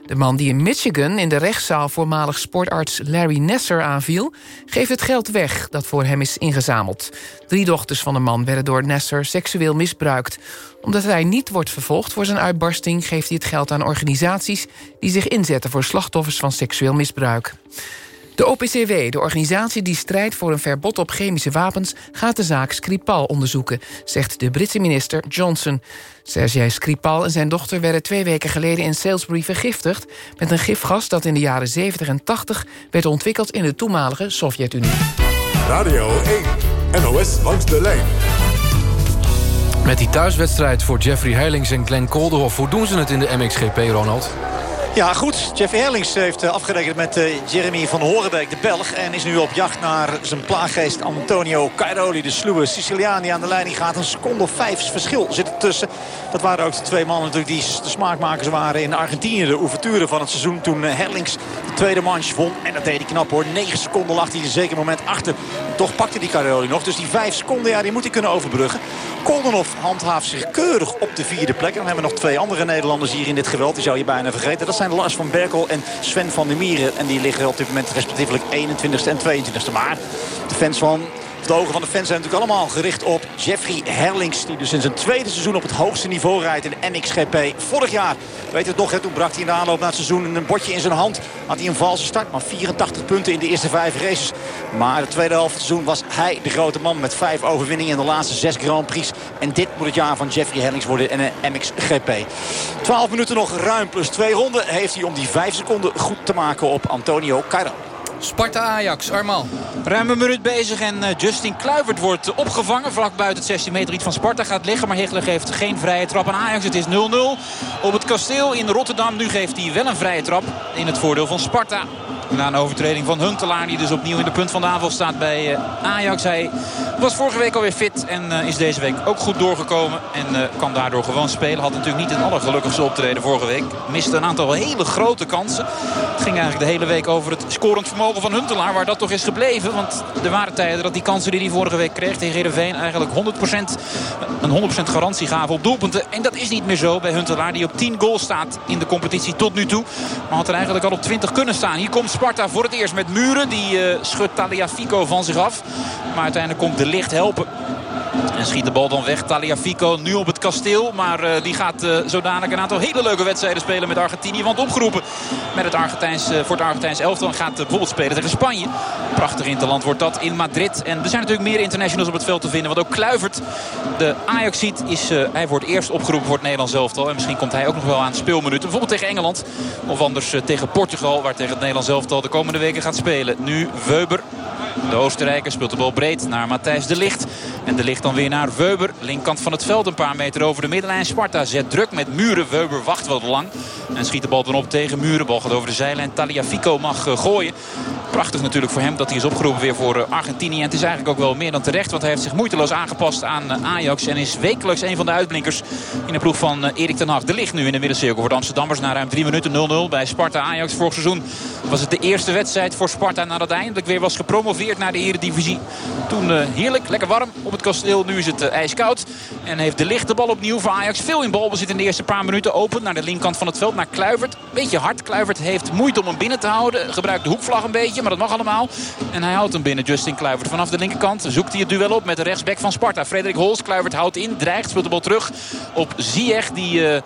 De man die in Michigan in de rechtszaal voormalig sportarts Larry Nesser aanviel... geeft het geld weg dat voor hem is ingezameld. Drie dochters van de man werden door Nesser seksueel misbruikt. Omdat hij niet wordt vervolgd voor zijn uitbarsting... geeft hij het geld aan organisaties die zich inzetten voor slachtoffers van seksueel misbruik. De OPCW, de organisatie die strijdt voor een verbod op chemische wapens... gaat de zaak Skripal onderzoeken, zegt de Britse minister Johnson. Sergej Skripal en zijn dochter werden twee weken geleden in Salisbury vergiftigd... met een gifgas dat in de jaren 70 en 80 werd ontwikkeld in de toenmalige Sovjet-Unie.
Radio 1, NOS langs de lijn.
Met die thuiswedstrijd voor Jeffrey Heilings en Glenn Kolderhoff... hoe doen ze het in de MXGP, Ronald?
Ja, goed. Jeffrey Herlings heeft eh, afgerekend met uh, Jeremy van Horenbeek, de Belg. En is nu op jacht naar zijn plaaggeest Antonio Cairoli, de sluwe Siciliaan die aan de leiding gaat. Een seconde vijf verschil zit er tussen. Dat waren ook de twee mannen natuurlijk die de smaakmakers waren in Argentinië. De ouverture van het seizoen toen Herlings de tweede manche won. En dat deed hij knap hoor. 9 seconden lag hij een zeker moment achter. Toch pakte die Cairoli nog. Dus die vijf seconden, ja, die moet hij kunnen overbruggen. Koldenhoff handhaaft zich keurig op de vierde plek. En dan hebben we nog twee andere Nederlanders hier in dit geweld. Die zou je bijna vergeten. Dat zijn Lars van Berkel en Sven van der Mieren. En die liggen op dit moment respectievelijk 21ste en 22ste. Maar de fans van de ogen van de fans zijn natuurlijk allemaal gericht op Jeffrey Herlings. Die dus in zijn tweede seizoen op het hoogste niveau rijdt in de MXGP. Vorig jaar, weet het nog, hè, toen brak hij in de aanloop naar het seizoen een bordje in zijn hand. Had hij een valse start, maar 84 punten in de eerste vijf races. Maar de tweede helft seizoen was hij de grote man met vijf overwinningen in de laatste zes Grand Prix. En dit moet het jaar van Jeffrey Herlings worden in een MXGP. 12 minuten nog ruim plus twee ronden heeft hij om die vijf seconden goed te maken op Antonio Cairo.
Sparta-Ajax.
Ruim een minuut bezig en uh, Justin Kluivert wordt opgevangen. Vlak buiten het 16 meter iets van Sparta gaat liggen. Maar Hegler geeft geen vrije trap aan Ajax. Het is 0-0 op het kasteel in Rotterdam. Nu geeft hij wel een vrije trap in het voordeel van Sparta. Na een overtreding van Huntelaar die dus opnieuw in de punt van de aanval staat bij uh, Ajax. Hij was vorige week alweer fit en uh, is deze week ook goed doorgekomen. En uh, kan daardoor gewoon spelen. Had natuurlijk niet een allergelukkigste optreden vorige week. Miste een aantal hele grote kansen. Het ging eigenlijk de hele week over het scorend vermogen van Huntelaar. Waar dat toch is gebleven. Want er waren tijden dat die kansen die hij vorige week kreeg tegen Heerenveen... eigenlijk 100%, een 100% garantie gaven op doelpunten. En dat is niet meer zo bij Huntelaar. Die op 10 goals staat in de competitie tot nu toe. Maar had er eigenlijk al op 20 kunnen staan. Hier komt Sparta voor het eerst met Muren. Die uh, schudt Taliafico van zich af. Maar uiteindelijk komt de licht helpen. En schiet de bal dan weg. Taliafico nu op het kasteel. Maar uh, die gaat uh, zodanig een aantal hele leuke wedstrijden spelen met Argentinië. Want opgeroepen met het Argentijns, uh, voor het Argentijns elftal. Gaat bijvoorbeeld spelen tegen Spanje. Prachtig interland wordt dat in Madrid. En er zijn natuurlijk meer internationals op het veld te vinden. Want ook Kluivert, de Ajax-ziet, is hij wordt eerst opgeroepen voor het Nederlands elftal. En misschien komt hij ook nog wel aan speelminuten. Bijvoorbeeld tegen Engeland. Of anders tegen Portugal. Waar tegen het Nederlands elftal de komende weken gaat spelen. Nu Weber. De Oostenrijker speelt de bal breed naar Matthijs de Licht. En de Licht dan weer naar Weber. Linkkant van het veld een paar meter over de middenlijn. Sparta zet druk met Muren. Weber wacht wat lang. En schiet de bal dan op tegen Muren. Bal gaat over de zijlijn. Taliafico mag uh, gooien. Prachtig natuurlijk voor hem dat hij is opgeroepen weer voor uh, Argentinië. En het is eigenlijk ook wel meer dan terecht. Want hij heeft zich moeiteloos aangepast aan uh, Ajax. En is wekelijks een van de uitblinkers in de ploeg van Erik ten Hag. De ligt nu in de middencirkel voor de Amsterdammers. Na ruim drie minuten 0-0 bij Sparta Ajax. Vorig seizoen was het de eerste wedstrijd voor Sparta nadat eindelijk weer was gepromoveerd naar de Eredivisie. Toen heerlijk, lekker warm op het kasteel. Nu is het ijskoud. En heeft de lichte bal opnieuw voor Ajax. Veel in balbezit in de eerste paar minuten. Open naar de linkerkant van het veld. Naar Kluivert. Beetje hard. Kluivert heeft moeite om hem binnen te houden. Gebruikt de hoekvlag een beetje. Maar dat mag allemaal. En hij houdt hem binnen. Justin Kluivert vanaf de linkerkant. Zoekt hij het duel op met de rechtsback van Sparta. Frederik Hols. Kluivert houdt in. Dreigt. Speelt de bal terug op Ziyech. Die uh,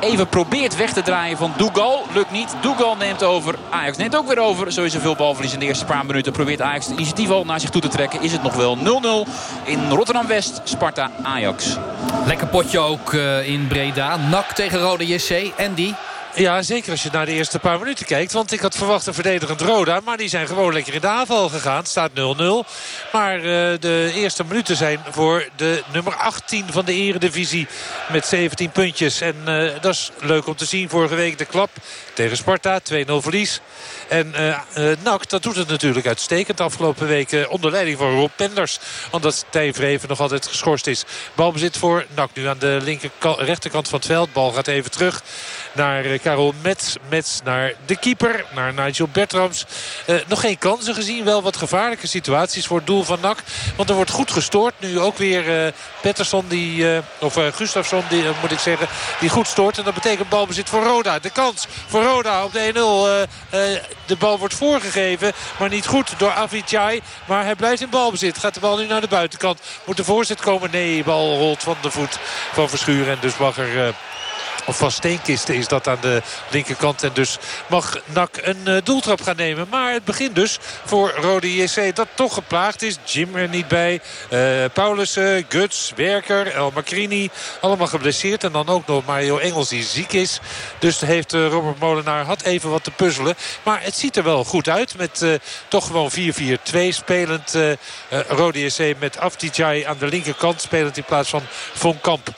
even probeert weg te draaien van Dougal. Lukt niet. Dougal neemt over. Ajax neemt ook weer over. Zo is er veel balverlies in de eerste paar minuten. Probeert Ajax het initiatief al naar zich toe te trekken. Is het nog wel 0-0 in Rotterdam-West. Sparta Ajax.
Lekker potje ook uh, in Breda. NAC tegen Rode JC. Andy.
Ja, zeker als je naar de eerste paar minuten kijkt. Want ik had verwacht een verdedigend Roda. Maar die zijn gewoon lekker in de aanval gegaan. Het staat 0-0. Maar uh, de eerste minuten zijn voor de nummer 18 van de eredivisie. Met 17 puntjes. En uh, dat is leuk om te zien. Vorige week de klap tegen Sparta. 2-0 verlies. En uh, uh, NAC, dat doet het natuurlijk uitstekend. Afgelopen weken onder leiding van Rob Penders. Omdat Tijn Vreven nog altijd geschorst is. Balbezit voor NAC nu aan de linker rechterkant van het veld. Bal gaat even terug naar uh, Karel Mets. Mets naar de keeper, naar Nigel Bertrams. Nog geen kansen gezien. Wel wat gevaarlijke situaties voor het doel van NAC. Want er wordt goed gestoord. Nu ook weer Pettersson, die, of Gustafsson, die, moet ik zeggen, die goed stoort. En dat betekent balbezit voor Roda. De kans voor Roda op de 1-0. de bal wordt voorgegeven, maar niet goed door Avicii. Maar hij blijft in balbezit. Gaat de bal nu naar de buitenkant. Moet de voorzet komen? Nee, bal rolt van de voet van Verschuren. En dus mag er Of van steenkisten is dat aan de linkerkant. En dus mag Nak een uh, doeltrap gaan nemen. Maar het begint dus voor Rode JC dat toch geplaagd is. Jim er niet bij. Uh, Paulussen, Guts, Werker, El Macrini. Allemaal geblesseerd. En dan ook nog Mario Engels die ziek is. Dus heeft uh, Robert Molenaar had even wat te puzzelen. Maar het ziet er wel goed uit. Met toch gewoon 4-4-2 spelend. Rode JC met Aftijai aan de linkerkant. Spelend in plaats van Von Kamp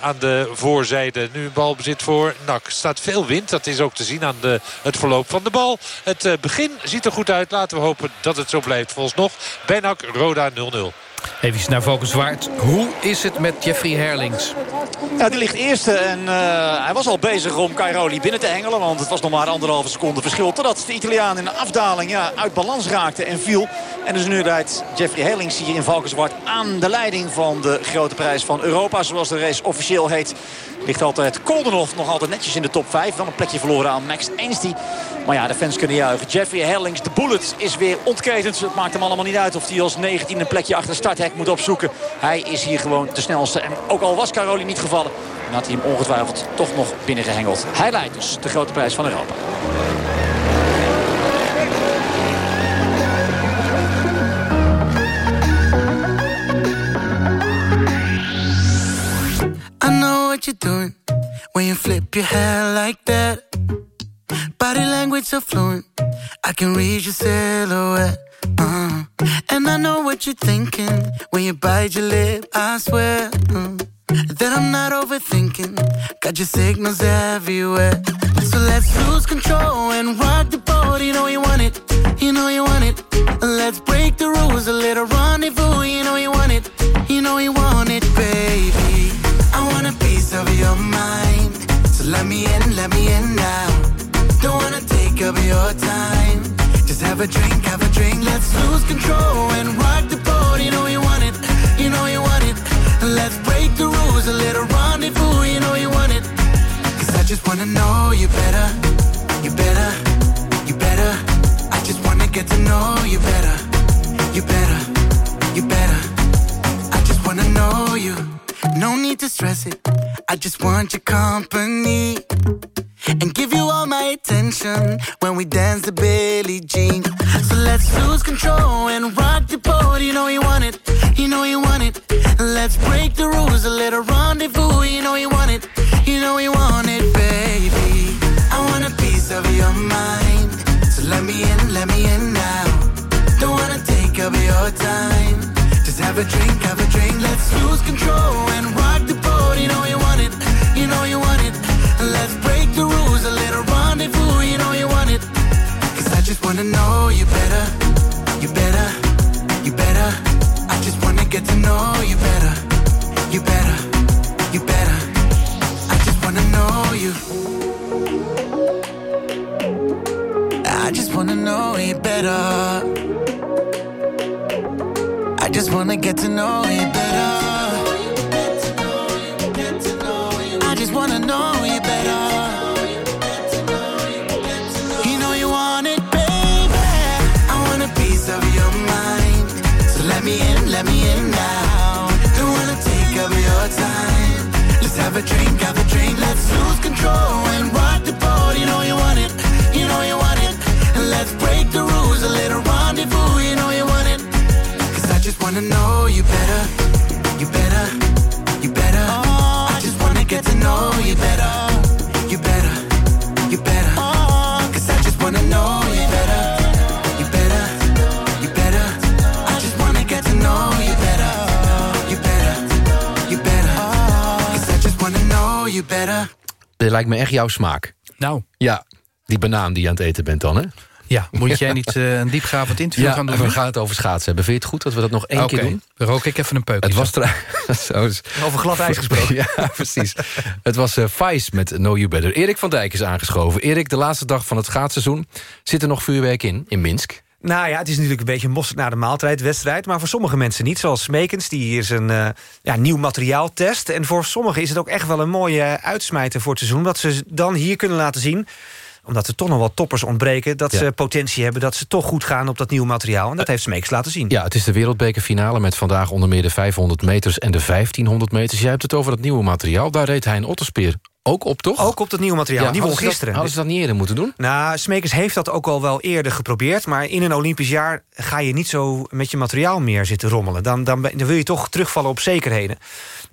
aan de voorzijde. Nu een balbezit voor Nak. Staat veel wind. Dat is ook te zien aan de, het verloop van de bal. Het uh, begin ziet er goed uit. Laten we hopen dat het zo blijft. Volgens nog bij Nak Roda 0-0.
Even naar Valkenswaard. Hoe is het met Jeffrey Herlings?
Ja, die ligt eerste en uh, hij was al bezig om Cairoli binnen te hengelen. Want het was nog maar anderhalve seconde verschil. Totdat de Italiaan in de afdaling ja, uit balans raakte en viel. En dus nu rijdt Jeffrey Herlings hier in Valkenswaard aan de leiding van de grote prijs van Europa. Zoals de race officieel heet. Ligt altijd Koldenhoff nog altijd netjes in de top 5. Dan een plekje verloren aan Max Ainsty. Maar ja, de fans kunnen juichen. Jeffrey Herlings, de bullet, is weer ontketend. Het maakt hem allemaal niet uit of hij als 19 een plekje achter starthek moet opzoeken. Hij is hier gewoon de snelste. En ook al was Caroli niet gevallen, dan had hij hem ongetwijfeld toch nog binnengehengeld. Hij leidt dus de grote prijs van Europa.
What you're doing when you flip your hair like that. Body language so fluent, I can read your silhouette. Uh, and I know what you're thinking when you bite your lip. I swear uh, that I'm not overthinking. Got your signals everywhere. So let's lose control and rock the boat. You know you want it, you know you want it. Let's break the rules, a little a drink, have a drink. Let's lose control and rock the boat. You know you want it, you know you want it. Let's break the rules, a little rendezvous. You know you want it. Cause I just wanna know you better, you better, you better. I just wanna get to know you better, you better, you better. I just wanna know you. No need to stress it. I just want your company and give you all my attention we dance the Billie Jean. So let's lose control and rock the boat. You know you want it, you know you want it. Let's break the rules, a little rendezvous. You know you want it, you know you want it, baby. I want a piece of your mind, so let me in, let me in now. Don't wanna take up your time. Just have a drink, have a drink. Let's lose control and rock the boat. You know you wanna know you better, you better, you better. I just wanna get to know you better, you better, you better. I just wanna know you. I just wanna know you better. I just wanna get to know you better. Have a drink, have a drink. Let's lose control and rock the boat. You know you want it, you know you want it. And let's break the rules, a little rendezvous. You know you want it. Cause I just wanna know you better, you better, you better. I just wanna get to know
Dit lijkt me echt jouw smaak.
Nou.
Ja, die banaan die je aan het eten bent dan, hè?
Ja, moet jij niet uh, een diepgravend interview
ja,
gaan doen?
we gaan het over schaatsen hebben. Vind je het goed dat we dat nog één
okay.
keer doen?
Rook ik even een peuk.
Het was zo,
over glad ijs gesproken.
ja, precies. het was uh, Vice met Know You Better. Erik van Dijk is aangeschoven. Erik, de laatste dag van het schaatsseizoen. Zit er nog vuurwerk in, in Minsk?
Nou ja, het is natuurlijk een beetje mosterd na de maaltijd, wedstrijd. Maar voor sommige mensen niet, zoals Smekens, die hier zijn uh, ja, nieuw materiaal test. En voor sommigen is het ook echt wel een mooie uitsmijter voor het seizoen. Dat ze dan hier kunnen laten zien omdat er toch nog wat toppers ontbreken... dat ja. ze potentie hebben, dat ze toch goed gaan op dat nieuwe materiaal. En dat heeft Smeeks laten zien.
Ja, het is de wereldbekerfinale met vandaag onder meer de 500 meters... en de 1500 meters. Jij hebt het over dat nieuwe materiaal. Daar reed hij een Otterspeer ook op, toch?
Ook op dat nieuwe materiaal.
Ja,
die won gisteren.
hadden ze dat niet eerder moeten doen?
Nou, Smekers heeft dat ook al wel eerder geprobeerd. Maar in een Olympisch jaar ga je niet zo met je materiaal meer zitten rommelen. Dan, dan, wil je toch terugvallen op zekerheden.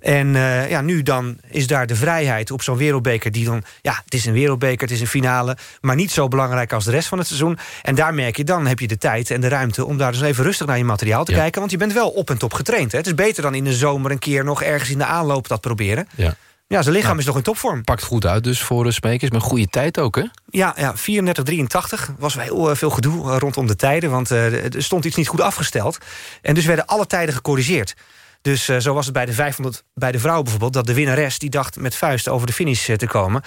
En eh, ja, nu dan is daar de vrijheid op zo'n wereldbeker... die dan, ja, het is een wereldbeker, het is een finale... maar niet zo belangrijk als de rest van het seizoen. En daar merk je, dan heb je de tijd en de ruimte... om daar dus even rustig naar je materiaal te
Ja.
kijken. Want je bent wel op en top getraind. Hè? Het is beter dan in de zomer een keer nog ergens in de aanloop dat proberen.
Ja.
Ja, zijn lichaam
Nou,
is nog in topvorm.
Pakt goed uit dus voor de Smekers. Met goede tijd ook, hè?
Ja, ja 34, 83 was wel heel eh, veel gedoe eh, rondom de tijden. Want eh, er stond iets niet goed afgesteld. En dus werden alle tijden gecorrigeerd. Dus zo was het bij de 500 bij de vrouwen bijvoorbeeld... dat de winnares die dacht met vuist over de finish te komen...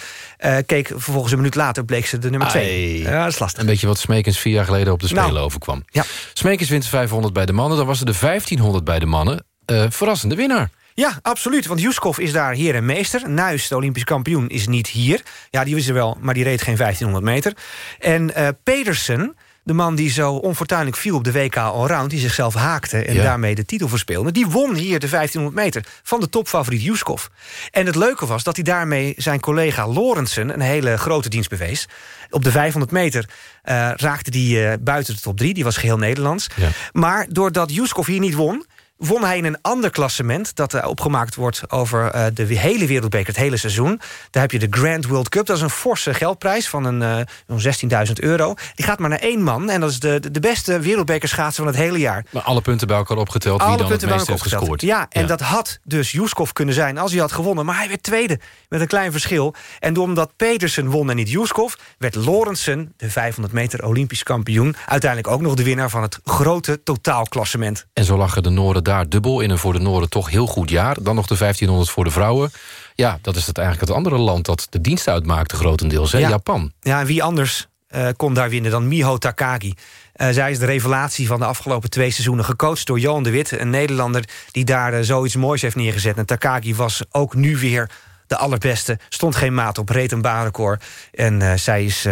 keek vervolgens een minuut later bleek ze de nummer 2.
Ai.
Ja, dat is lastig.
Een beetje wat Smekens vier jaar geleden op de Spelen
Nou.
overkwam.
Ja.
Smekens wint de 500 bij de mannen. Dan was er de 1500 bij de mannen. Verrassende winnaar.
Ja, absoluut. Want Juskov is daar heer en meester. Nuis, de Olympisch kampioen, is niet hier. Ja, die was er wel, maar die reed geen 1500 meter. En eh, Pedersen, de man die zo onfortuinlijk viel op de WK Allround... die zichzelf haakte en
Ja.
daarmee de titel verspeelde... die won hier de 1500 meter van de topfavoriet Juskov. En het leuke was dat hij daarmee zijn collega Lorentzen... een hele grote dienst bewees. Op de 500 meter eh, raakte hij eh, buiten de top 3. Die was geheel Nederlands. Maar doordat Juskov hier niet won won hij in een ander klassement... dat eh, opgemaakt wordt over eh, de hele wereldbeker, het hele seizoen. Daar heb je de Grand World Cup. Dat is een forse geldprijs van een, eh, zo'n 16.000 euro. Die gaat maar naar één man. En dat is de, de- beste wereldbekerschaatser van het hele jaar.
Maar alle punten bij elkaar opgeteld. wie
Alle
dan het
punten bij
meest heeft
elkaar opgeteld.
gescoord.
Ja, en dat had dus Juskov kunnen zijn als hij had gewonnen. Maar hij werd tweede met een klein verschil. En omdat Petersen won en niet Juskov... werd Lorentzen, de 500 meter Olympisch kampioen... uiteindelijk ook nog de winnaar van het grote totaalklassement.
En zo lagen de Noorden daar dubbel in een voor de Noorden toch heel goed jaar. Dan nog de 1500 voor de vrouwen. Ja, dat is het eigenlijk het andere land dat de dienst uitmaakte grotendeels. Hè?
Ja.
Japan.
Ja, en wie anders eh, kon daar winnen dan Miho Takagi. Eh, zij is de revelatie van de afgelopen twee seizoenen... gecoacht door Johan de Wit, een Nederlander... die daar eh, zoiets moois heeft neergezet. En Takagi was ook nu weer de allerbeste. Stond geen maat op, reed een baanrecord. En zij, is,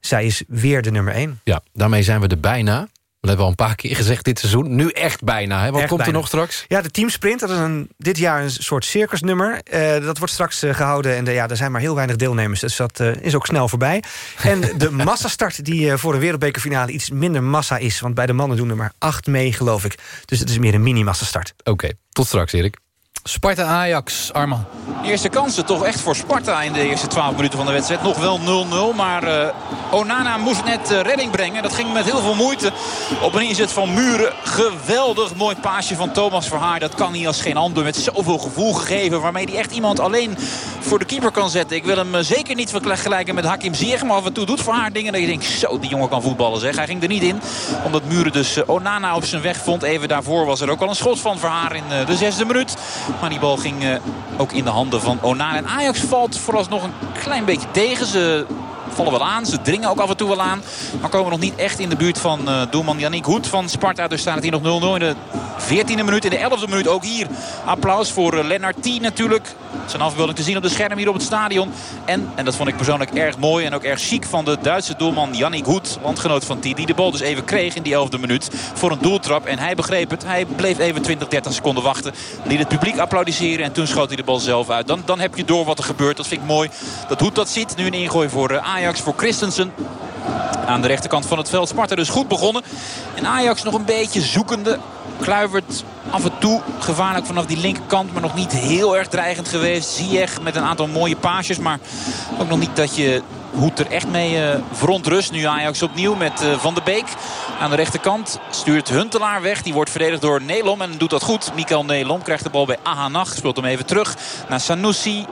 zij is weer de nummer één.
Ja, daarmee zijn we er bijna. Dat hebben we al een paar keer gezegd dit seizoen. Nu echt bijna. Hè? Wat
Echt
komt er nog straks?
Ja, de teamsprint, dat is een, dit jaar een soort circusnummer. Eh, dat wordt straks eh, gehouden en de, ja, er zijn maar heel weinig deelnemers. Dus dat eh, is ook snel voorbij. En de massastart die eh, voor een wereldbekerfinale iets minder massa is. Want bij de mannen doen er maar acht mee, geloof ik. Dus het is meer een mini-massastart.
Oké, tot straks Erik.
Sparta-Ajax, Arman.
Eerste kansen toch echt voor Sparta in de eerste 12 minuten van de wedstrijd. Nog wel 0-0, maar eh, Onana moest net eh, redding brengen. Dat ging met heel veel moeite op een inzet van Muren. Geweldig mooi paasje van Thomas Verhaar. Dat kan hij als geen ander met zoveel gevoel gegeven. Waarmee hij echt iemand alleen voor de keeper kan zetten. Ik wil hem eh, zeker niet vergelijken met Hakim Ziyech. Maar af en toe doet Verhaar dingen dat je denkt... zo, die jongen kan voetballen zeg. Hij ging er niet in. Omdat Muren dus Onana op zijn weg vond. Even daarvoor was er ook al een schot van Verhaar in de zesde minuut. Maar die bal ging eh, ook in de handen van Onana. En Ajax valt vooralsnog een klein beetje tegen. Ze vallen wel aan. Ze dringen ook af en toe wel aan. Maar komen nog niet echt in de buurt van eh doelman Yannick Hoed van Sparta. Dus staat het hier nog 0-0 in de 14e minuut. In de 11e minuut ook hier applaus voor eh, Lennart T natuurlijk. Zijn afbeelding te zien op de scherm hier op het stadion. En, en dat vond ik persoonlijk erg mooi en ook erg chic van de Duitse doelman Yannick Hoed. Landgenoot van T. Die de bal dus even kreeg in die 11e minuut voor een doeltrap. En hij begreep het. Hij bleef even 20, 30 seconden wachten. Liet het publiek applaudisseren en toen schoot hij de bal zelf uit. Dan, dan heb je door wat er gebeurt. Dat vind ik mooi dat Hoed dat ziet. Nu een ingooi voor Ajax, voor Christensen. Aan de rechterkant van het veld. Sparta dus goed begonnen. En Ajax nog een beetje zoekende. Kluivert af en toe gevaarlijk vanaf die linkerkant. Maar nog niet heel erg dreigend geweest. Ziyech met een aantal mooie paasjes. Maar ook nog niet dat je Hoed er echt mee eh, verontrust. Nu Ajax opnieuw met eh, Van der Beek. Aan de rechterkant stuurt Huntelaar weg. Die wordt verdedigd door Nelom en doet dat goed. Mikael Nelom krijgt de bal bij Ahanach. Speelt hem even terug naar Sanusi.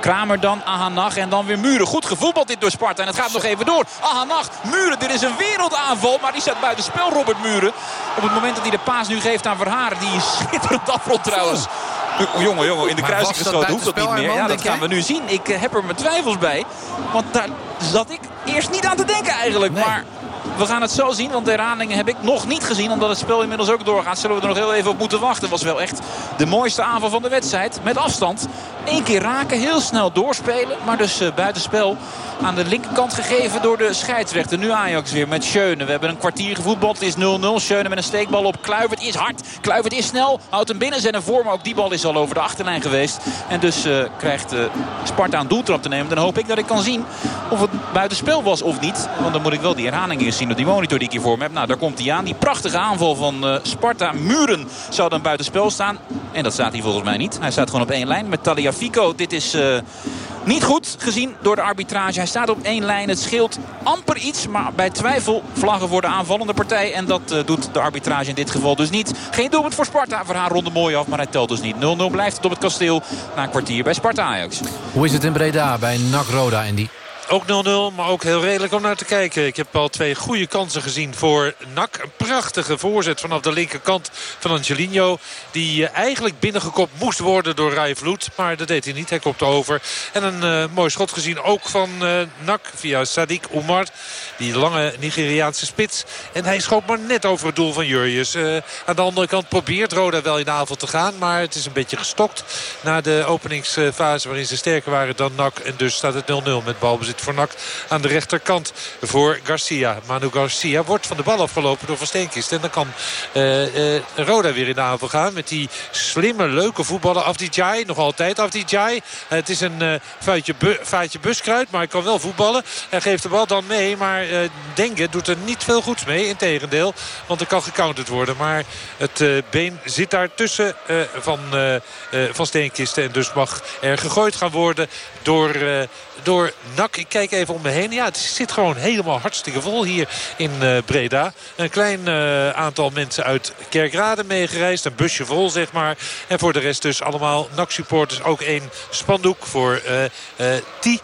Kramer dan, Ahanach en dan weer Muren. Goed gevoetbald dit door Sparta en het gaat nog even door. Ahanach, Muren, dit is een wereldaanval. Maar die staat buiten spel, Robert Muren. Op het moment dat hij de paas nu geeft aan Verhaar. Die is schitterend afrond trouwens. Jongen, jongen, in de kruising geschoten hoeft dat niet meer. Ja, dat gaan we nu zien. Ik eh, heb er mijn twijfels bij. Want daar zat ik eerst niet aan te denken eigenlijk. Maar we gaan het zo zien, want de herhalingen heb ik nog niet gezien. Omdat het spel inmiddels ook doorgaat. Zullen we er nog heel even op moeten wachten. Het was wel echt de mooiste aanval van de wedstrijd. Met afstand. Eén keer raken, heel snel doorspelen. Maar dus uh, buitenspel aan de linkerkant gegeven door de scheidsrechter. Nu Ajax weer met Schöne. We hebben een kwartier gevoetbald. Het is 0-0. Schöne met een steekbal op. Kluivert is hard. Kluivert is snel. Houdt hem binnen zijn voor. Maar ook die bal is al over de achterlijn geweest. En dus uh, krijgt uh, Sparta een doeltrap te nemen. Dan hoop ik dat ik kan zien of het buitenspel was of niet. Want dan moet ik wel die herhaling eens zien op die monitor die ik hier voor me heb. Nou, daar komt hij aan. Die prachtige aanval van Sparta. Muren zou dan buitenspel staan. En dat staat hij volgens mij niet. Hij staat gewoon op één lijn met Taliafico. Dit is... Niet goed gezien door de arbitrage. Hij staat op één lijn. Het scheelt amper iets. Maar bij twijfel vlaggen voor de aanvallende partij. En dat uh, doet de arbitrage in dit geval dus niet. Geen doelpunt voor Sparta. Voor haar ronde mooi af. Maar hij telt dus niet. 0-0 blijft het op het kasteel. Na een kwartier bij Sparta Ajax.
Hoe is het in Breda bij NAC Roda, Andy?
Ook 0-0, maar ook heel redelijk om naar te kijken. Ik heb al twee goede kansen gezien voor NAC. Een prachtige voorzet vanaf de linkerkant van Angelino. Die eh, eigenlijk binnengekopt moest worden door Rai Vloed. Maar dat deed hij niet. Hij kopte over. En een uh, mooi schot gezien ook van uh, NAC via Sadiq Oumar. Die lange Nigeriaanse spits. En hij schoot maar net over het doel van Jurjes. Uh, aan de andere kant probeert Roda wel in de avond te gaan. Maar het is een beetje gestokt na de openingsfase waarin ze sterker waren dan NAC. En dus staat het 0-0 met balbezit voor aan de rechterkant voor Garcia. Manu Garcia wordt van de bal afgelopen door Van Steenkist. En dan kan uh, uh, Roda weer in de aanval gaan met die slimme, leuke voetballer Afdijay. Nog altijd Afdijay. het is een uh, vuitje, buskruid, maar hij kan wel voetballen. Hij geeft de bal dan mee, maar uh, Denke doet er niet veel goeds mee. Integendeel, want er kan gecounterd worden. Maar het been zit daar tussen van, van Steenkisten. En dus mag er gegooid gaan worden door, door NAC. Ik kijk even om me heen. Ja, het zit gewoon helemaal hartstikke vol hier in uh, Breda. Een klein uh, aantal mensen uit Kerkrade meegereisd. Een busje vol, zeg maar. En voor de rest dus allemaal NAC-supporters. Ook één spandoek voor uh, T.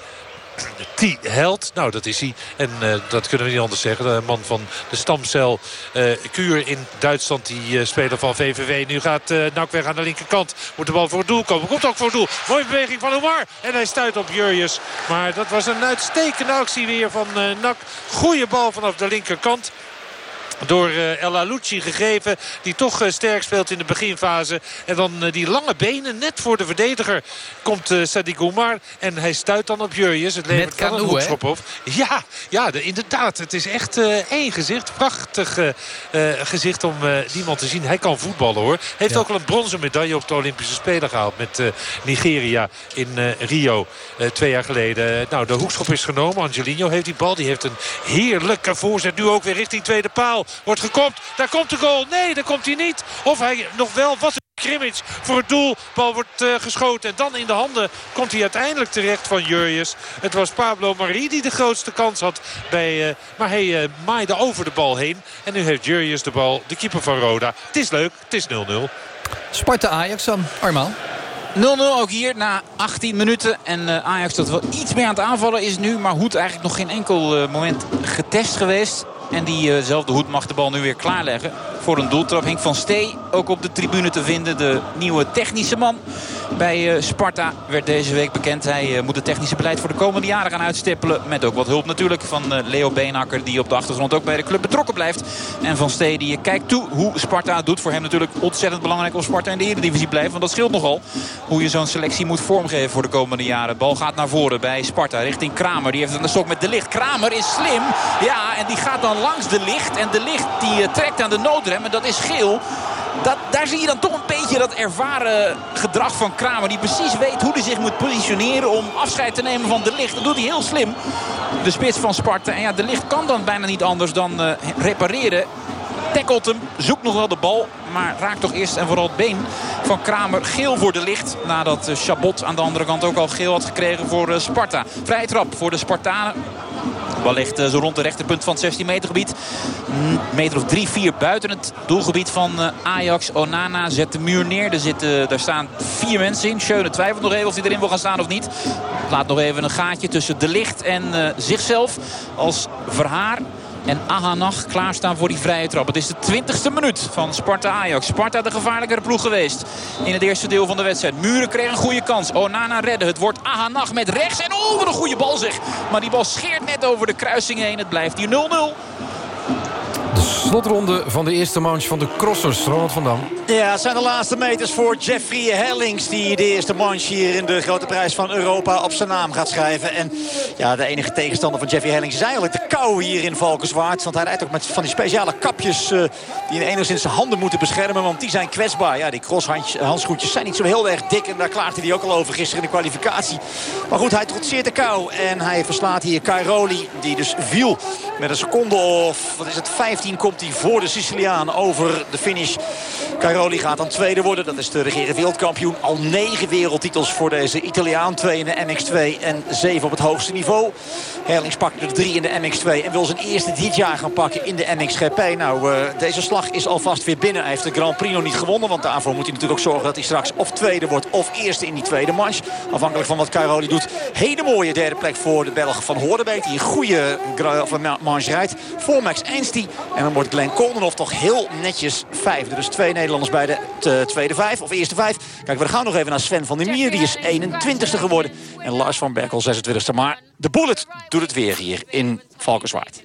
T. Held. Nou, dat is hij. En uh, dat kunnen we niet anders zeggen. De man van de stamcel uh, Kuur in Duitsland. Die uh, speler van VVV. Nu gaat uh, Nak weg aan de linkerkant. Moet de bal voor het doel komen. Komt ook voor het doel. Mooie beweging van Omar. En hij stuit op Jurjes. Maar dat was een uitstekende actie weer van Nak. Goeie bal vanaf de linkerkant door uh, El Alouchi gegeven. Die toch uh, sterk speelt in de beginfase. En dan uh, die lange benen net voor de verdediger komt Sadiq Oumar. En hij stuit dan op Jurjes. Het levert
kan
een hoekschop op. Ja, ja de, inderdaad. Het is echt één gezicht. Prachtig gezicht om die man te zien. Hij kan voetballen hoor. Heeft ja. ook al een bronzen medaille op de Olympische Spelen gehaald. Met Nigeria in Rio twee jaar geleden. Nou, de hoekschop is genomen. Angelino heeft die bal. Die heeft een heerlijke voorzet. Nu ook weer richting tweede paal. Wordt gekopt. Daar komt de goal. Nee, daar komt hij niet. Of hij nog wel. Was het Krimic voor het doel. Bal wordt uh, geschoten. En dan in de handen komt hij uiteindelijk terecht van Jurjes. Het was Pablo Marie die de grootste kans had. Bij, uh, maar hij uh, maaide over de bal heen. En nu heeft Jurjes de bal. De keeper van Roda. Het is leuk. Het is 0-0.
Sparta-Ajax dan. Armaal.
0-0 ook hier na 18 minuten. En uh, Ajax dat wel iets meer aan het aanvallen is nu. Maar Hoed eigenlijk nog geen enkel uh, moment getest geweest. En diezelfde uh Hoed mag de bal nu weer klaarleggen voor een doeltrap. Henk van Stee ook op de tribune te vinden. De nieuwe technische man bij uh, Sparta werd deze week bekend. Hij uh, moet het technische beleid voor de komende jaren gaan uitstippelen. Met ook wat hulp natuurlijk van Leo Beenhakker. Die op de achtergrond ook bij de club betrokken blijft. En Van Stee die kijkt toe hoe Sparta het doet. Voor hem natuurlijk ontzettend belangrijk om Sparta in de Eredivisie blijft. Want dat scheelt nogal hoe je zo'n selectie moet vormgeven voor de komende jaren. Bal gaat naar voren bij Sparta richting Kramer. Die heeft een stok met De Licht. Kramer is slim. Ja, en die gaat dan langs De Licht. En De Licht die trekt aan de noodrem. En dat is geel. Dat, daar zie je dan toch een beetje dat ervaren gedrag van Kramer. Die precies weet hoe hij zich moet positioneren om afscheid te nemen van De Licht. Dat doet hij heel slim. De spits van Sparta. En ja, De Licht kan dan bijna niet anders dan uh, repareren. Tackelt hem, zoekt nog wel de bal. Maar raakt toch eerst en vooral het been van Kramer. Geel voor de licht. Nadat uh, Chabot aan de andere kant ook al geel had gekregen voor Sparta. Vrije trap voor de Spartanen. Bal ligt zo rond de rechterpunt van het 16 meter gebied. Meter of 3, 4 buiten het doelgebied van Ajax. Onana zet de muur neer. Er, zitten, daar staan vier mensen in. Schöne twijfelt nog even of hij erin wil gaan staan of niet. Laat nog even een gaatje tussen de licht en uh, zichzelf. Als Verhaar en Ahanach klaarstaan voor die vrije trap. Het is de 20ste minuut van Sparta-Ajax. Sparta de gevaarlijkere ploeg geweest in het eerste deel van de wedstrijd. Muren kreeg een goede kans. Onana redden. Het wordt Ahanach met rechts. En oh, wat een goede bal zeg. Maar die bal scheert net over de kruising heen. Het blijft hier 0-0.
Slotronde van de eerste manche van de crossers. Ronald van Dam.
Ja, het zijn de laatste meters voor Jeffrey Hellings... die de eerste manche hier in de grote prijs van Europa op zijn naam gaat schrijven. En ja, de enige tegenstander van Jeffrey Hellings is eigenlijk de kou hier in Valkenswaard. Want hij rijdt ook met van die speciale kapjes... Uh, die in enigszins zijn handen moeten beschermen, want die zijn kwetsbaar. Ja, die crosshandschoentjes zijn niet zo heel erg dik. En daar klaagde hij ook al over gisteren in de kwalificatie. Maar goed, hij trotseert de kou. En hij verslaat hier Cairoli, die dus viel met een seconde of... wat is het, 15 komt hij voor de Siciliaan over de finish. Cairoli gaat dan tweede worden. Dat is de regerende wereldkampioen. Al negen wereldtitels voor deze Italiaan. Twee in de MX2 en zeven op het hoogste niveau. Herlings pakt er drie in de MX2 en wil zijn eerste dit jaar gaan pakken in de MXGP. Nou, uh, deze slag is alvast weer binnen. Hij heeft de Grand Prix nog niet gewonnen. Want daarvoor moet hij natuurlijk ook zorgen dat hij straks of tweede wordt of eerste in die tweede manche. Afhankelijk van wat Cairoli doet. Hele mooie derde plek voor de Belg van Hoordenbeek. Die een goede manche rijdt. Voor Max Einstein. En dan wordt Glenn Koldenhoff toch heel netjes vijfde. Dus twee Nederlanders bij de tweede vijf. Of eerste vijf. Kijk, we gaan nog even naar Sven van der Mier. Die is 21ste geworden. En Lars van Berkel 26ste. Maar de Bullet doet het weer hier in Valkenswaard.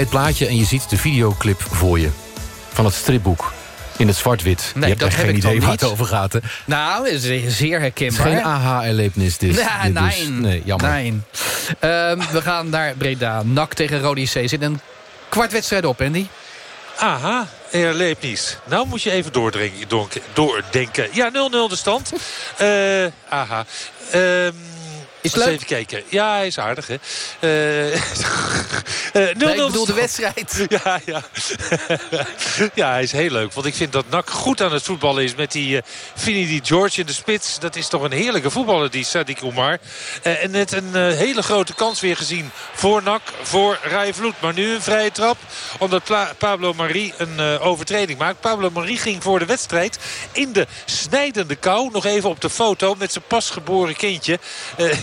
Het plaatje en je ziet de videoclip voor je. Van het stripboek. In het zwart-wit.
Nee,
je hebt
dat
echt
heb
geen
ik
idee waar het
niet.
over gaat. Hè?
Nou, is zeer herkenbaar.
Geen aha-erlevenis dit.
Ja,
dit dus.
nee.
Nee, jammer.
Nee. Ehm, we gaan naar Breda. NAC tegen Rode C. Zit een kwart wedstrijd op, Andy.
Aha, er leeft niets. Nou moet je even doordrinken, doordenken. Ja, 0-0 de stand. Uh, aha. Ehm
is
leuk?
Even
kijken. Ja, hij is aardig, hè. Uh, uh,
0 nee, ik bedoel de wedstrijd.
ja, ja. ja, hij is heel leuk. Want ik vind dat NAC goed aan het voetballen is met die uh, Finidi George in de spits. Dat is toch een heerlijke voetballer, die Sadiq Oumar. Uh, en net een hele grote kans weer gezien voor NAC, voor Rai Vloed. Maar nu een vrije trap, omdat Pla Pablo Marie een overtreding maakt. Pablo Marie ging voor de wedstrijd in de snijdende kou. Nog even op de foto met zijn pasgeboren kindje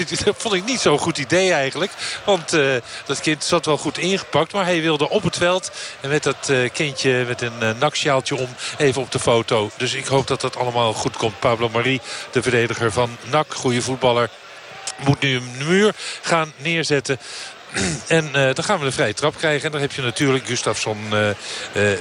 dat vond ik niet zo'n goed idee eigenlijk. Want uh, dat kind zat wel goed ingepakt. Maar hij wilde op het veld. En met dat uh, kindje met een uh, naksjaaltje om even op de foto. Dus ik hoop dat dat allemaal goed komt. Pablo Marie, de verdediger van NAC. Goede voetballer. Moet nu een muur gaan neerzetten. En uh, dan gaan we de vrije trap krijgen. En daar heb je natuurlijk Gustafsson uh, uh,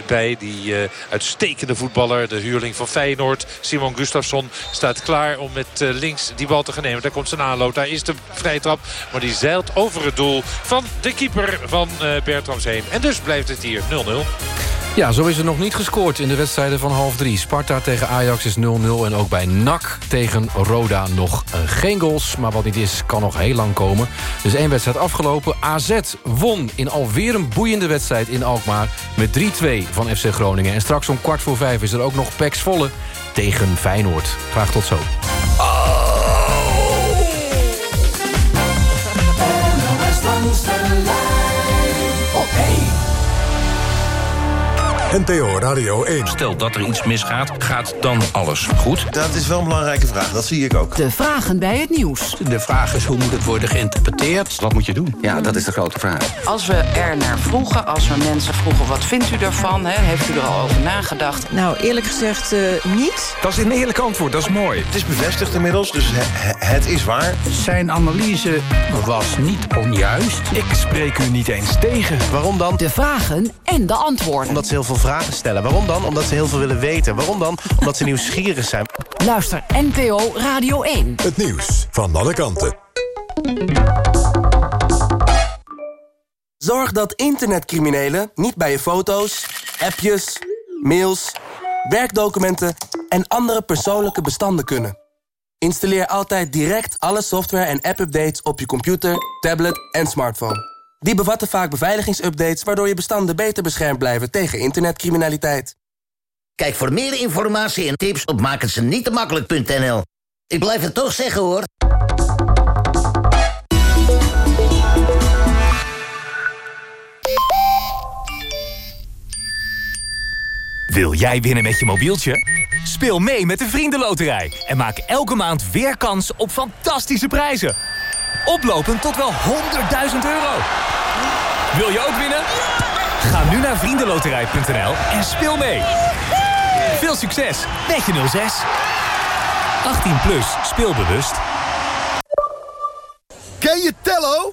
bij. Die uitstekende voetballer. De huurling van Feyenoord. Simon Gustafsson staat klaar om met links die bal te gaan nemen. Daar komt zijn aanloop. Daar is de vrije trap. Maar die zeilt over het doel van de keeper van Bertrams heen. En dus blijft het hier 0-0.
Ja, zo is er nog niet gescoord in de wedstrijden van half drie. Sparta tegen Ajax is 0-0 en ook bij NAC tegen Roda nog geen goals. Maar wat niet is, kan nog heel lang komen. Dus één wedstrijd afgelopen. AZ won in alweer een boeiende wedstrijd in Alkmaar... met 3-2 van FC Groningen. En straks om kwart voor vijf is er ook nog Pex Volle tegen Feyenoord. Graag tot zo.
NPO Radio 1.
Stel dat er iets misgaat, gaat dan alles goed?
Dat is wel een belangrijke vraag, dat zie ik ook.
De vragen bij het nieuws.
De vraag is hoe moet het worden geïnterpreteerd?
Wat moet je doen?
Ja, dat is de grote vraag.
Als we er naar vroegen, als we mensen vroegen... wat vindt u ervan? Hè? Heeft u er al over nagedacht?
Nou, eerlijk gezegd uh, niet.
Dat is een eerlijk antwoord, dat is mooi.
Het is bevestigd inmiddels, dus het is waar.
Zijn analyse was niet onjuist.
Ik spreek u niet eens tegen.
Waarom dan? De vragen en de antwoorden.
Omdat ze heel veel vragen stellen. Waarom dan? Omdat ze heel veel willen weten. Waarom dan? Omdat ze nieuwsgierig zijn.
Luister NPO Radio 1.
Het nieuws van alle kanten.
Zorg dat internetcriminelen niet bij je foto's, appjes, mails, werkdocumenten en andere persoonlijke bestanden kunnen. Installeer altijd direct alle software en app-updates op je computer, tablet en smartphone. Die bevatten vaak beveiligingsupdates... waardoor je bestanden beter beschermd blijven tegen internetcriminaliteit.
Kijk voor meer informatie en tips op makkelijk.nl. Ik blijf het toch zeggen, hoor.
Wil jij winnen met je mobieltje? Speel mee met de Vriendenloterij en maak elke maand weer kans op fantastische prijzen. Oplopend tot wel 100.000 euro. Wil je ook winnen? Ga nu naar vriendenloterij.nl en speel mee. Veel succes met je 06. 18 plus, speelbewust.
Ken je Tello?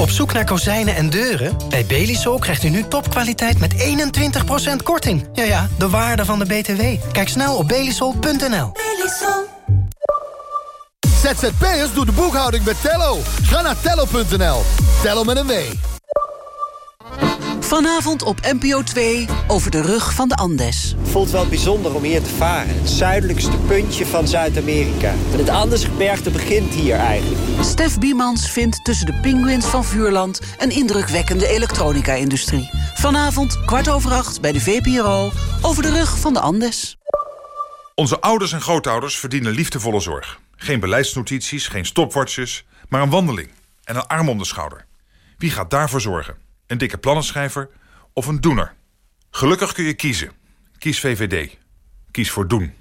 Op zoek naar kozijnen en deuren? Bij Belisol krijgt u nu topkwaliteit met 21% korting. Ja ja, de waarde van de BTW. Kijk snel op belisol.nl.
Belisol. ZZP'ers doet de boekhouding met Tello. Ga naar tello.nl. Tello met een W.
Vanavond op NPO 2 over de rug van de Andes.
Voelt wel bijzonder om hier te varen. Het zuidelijkste puntje van Zuid-Amerika. Het Andesgebergte begint hier eigenlijk.
Stef Biemans vindt tussen de pinguïns van Vuurland... een indrukwekkende elektronica-industrie. Vanavond kwart over acht bij de VPRO over de rug van de Andes.
Onze ouders en grootouders verdienen liefdevolle zorg. Geen beleidsnotities, geen stopwatches, maar een wandeling en een arm om de schouder. Wie gaat daarvoor zorgen? Een dikke plannenschrijver of een doener? Gelukkig kun je kiezen. Kies VVD. Kies voor doen.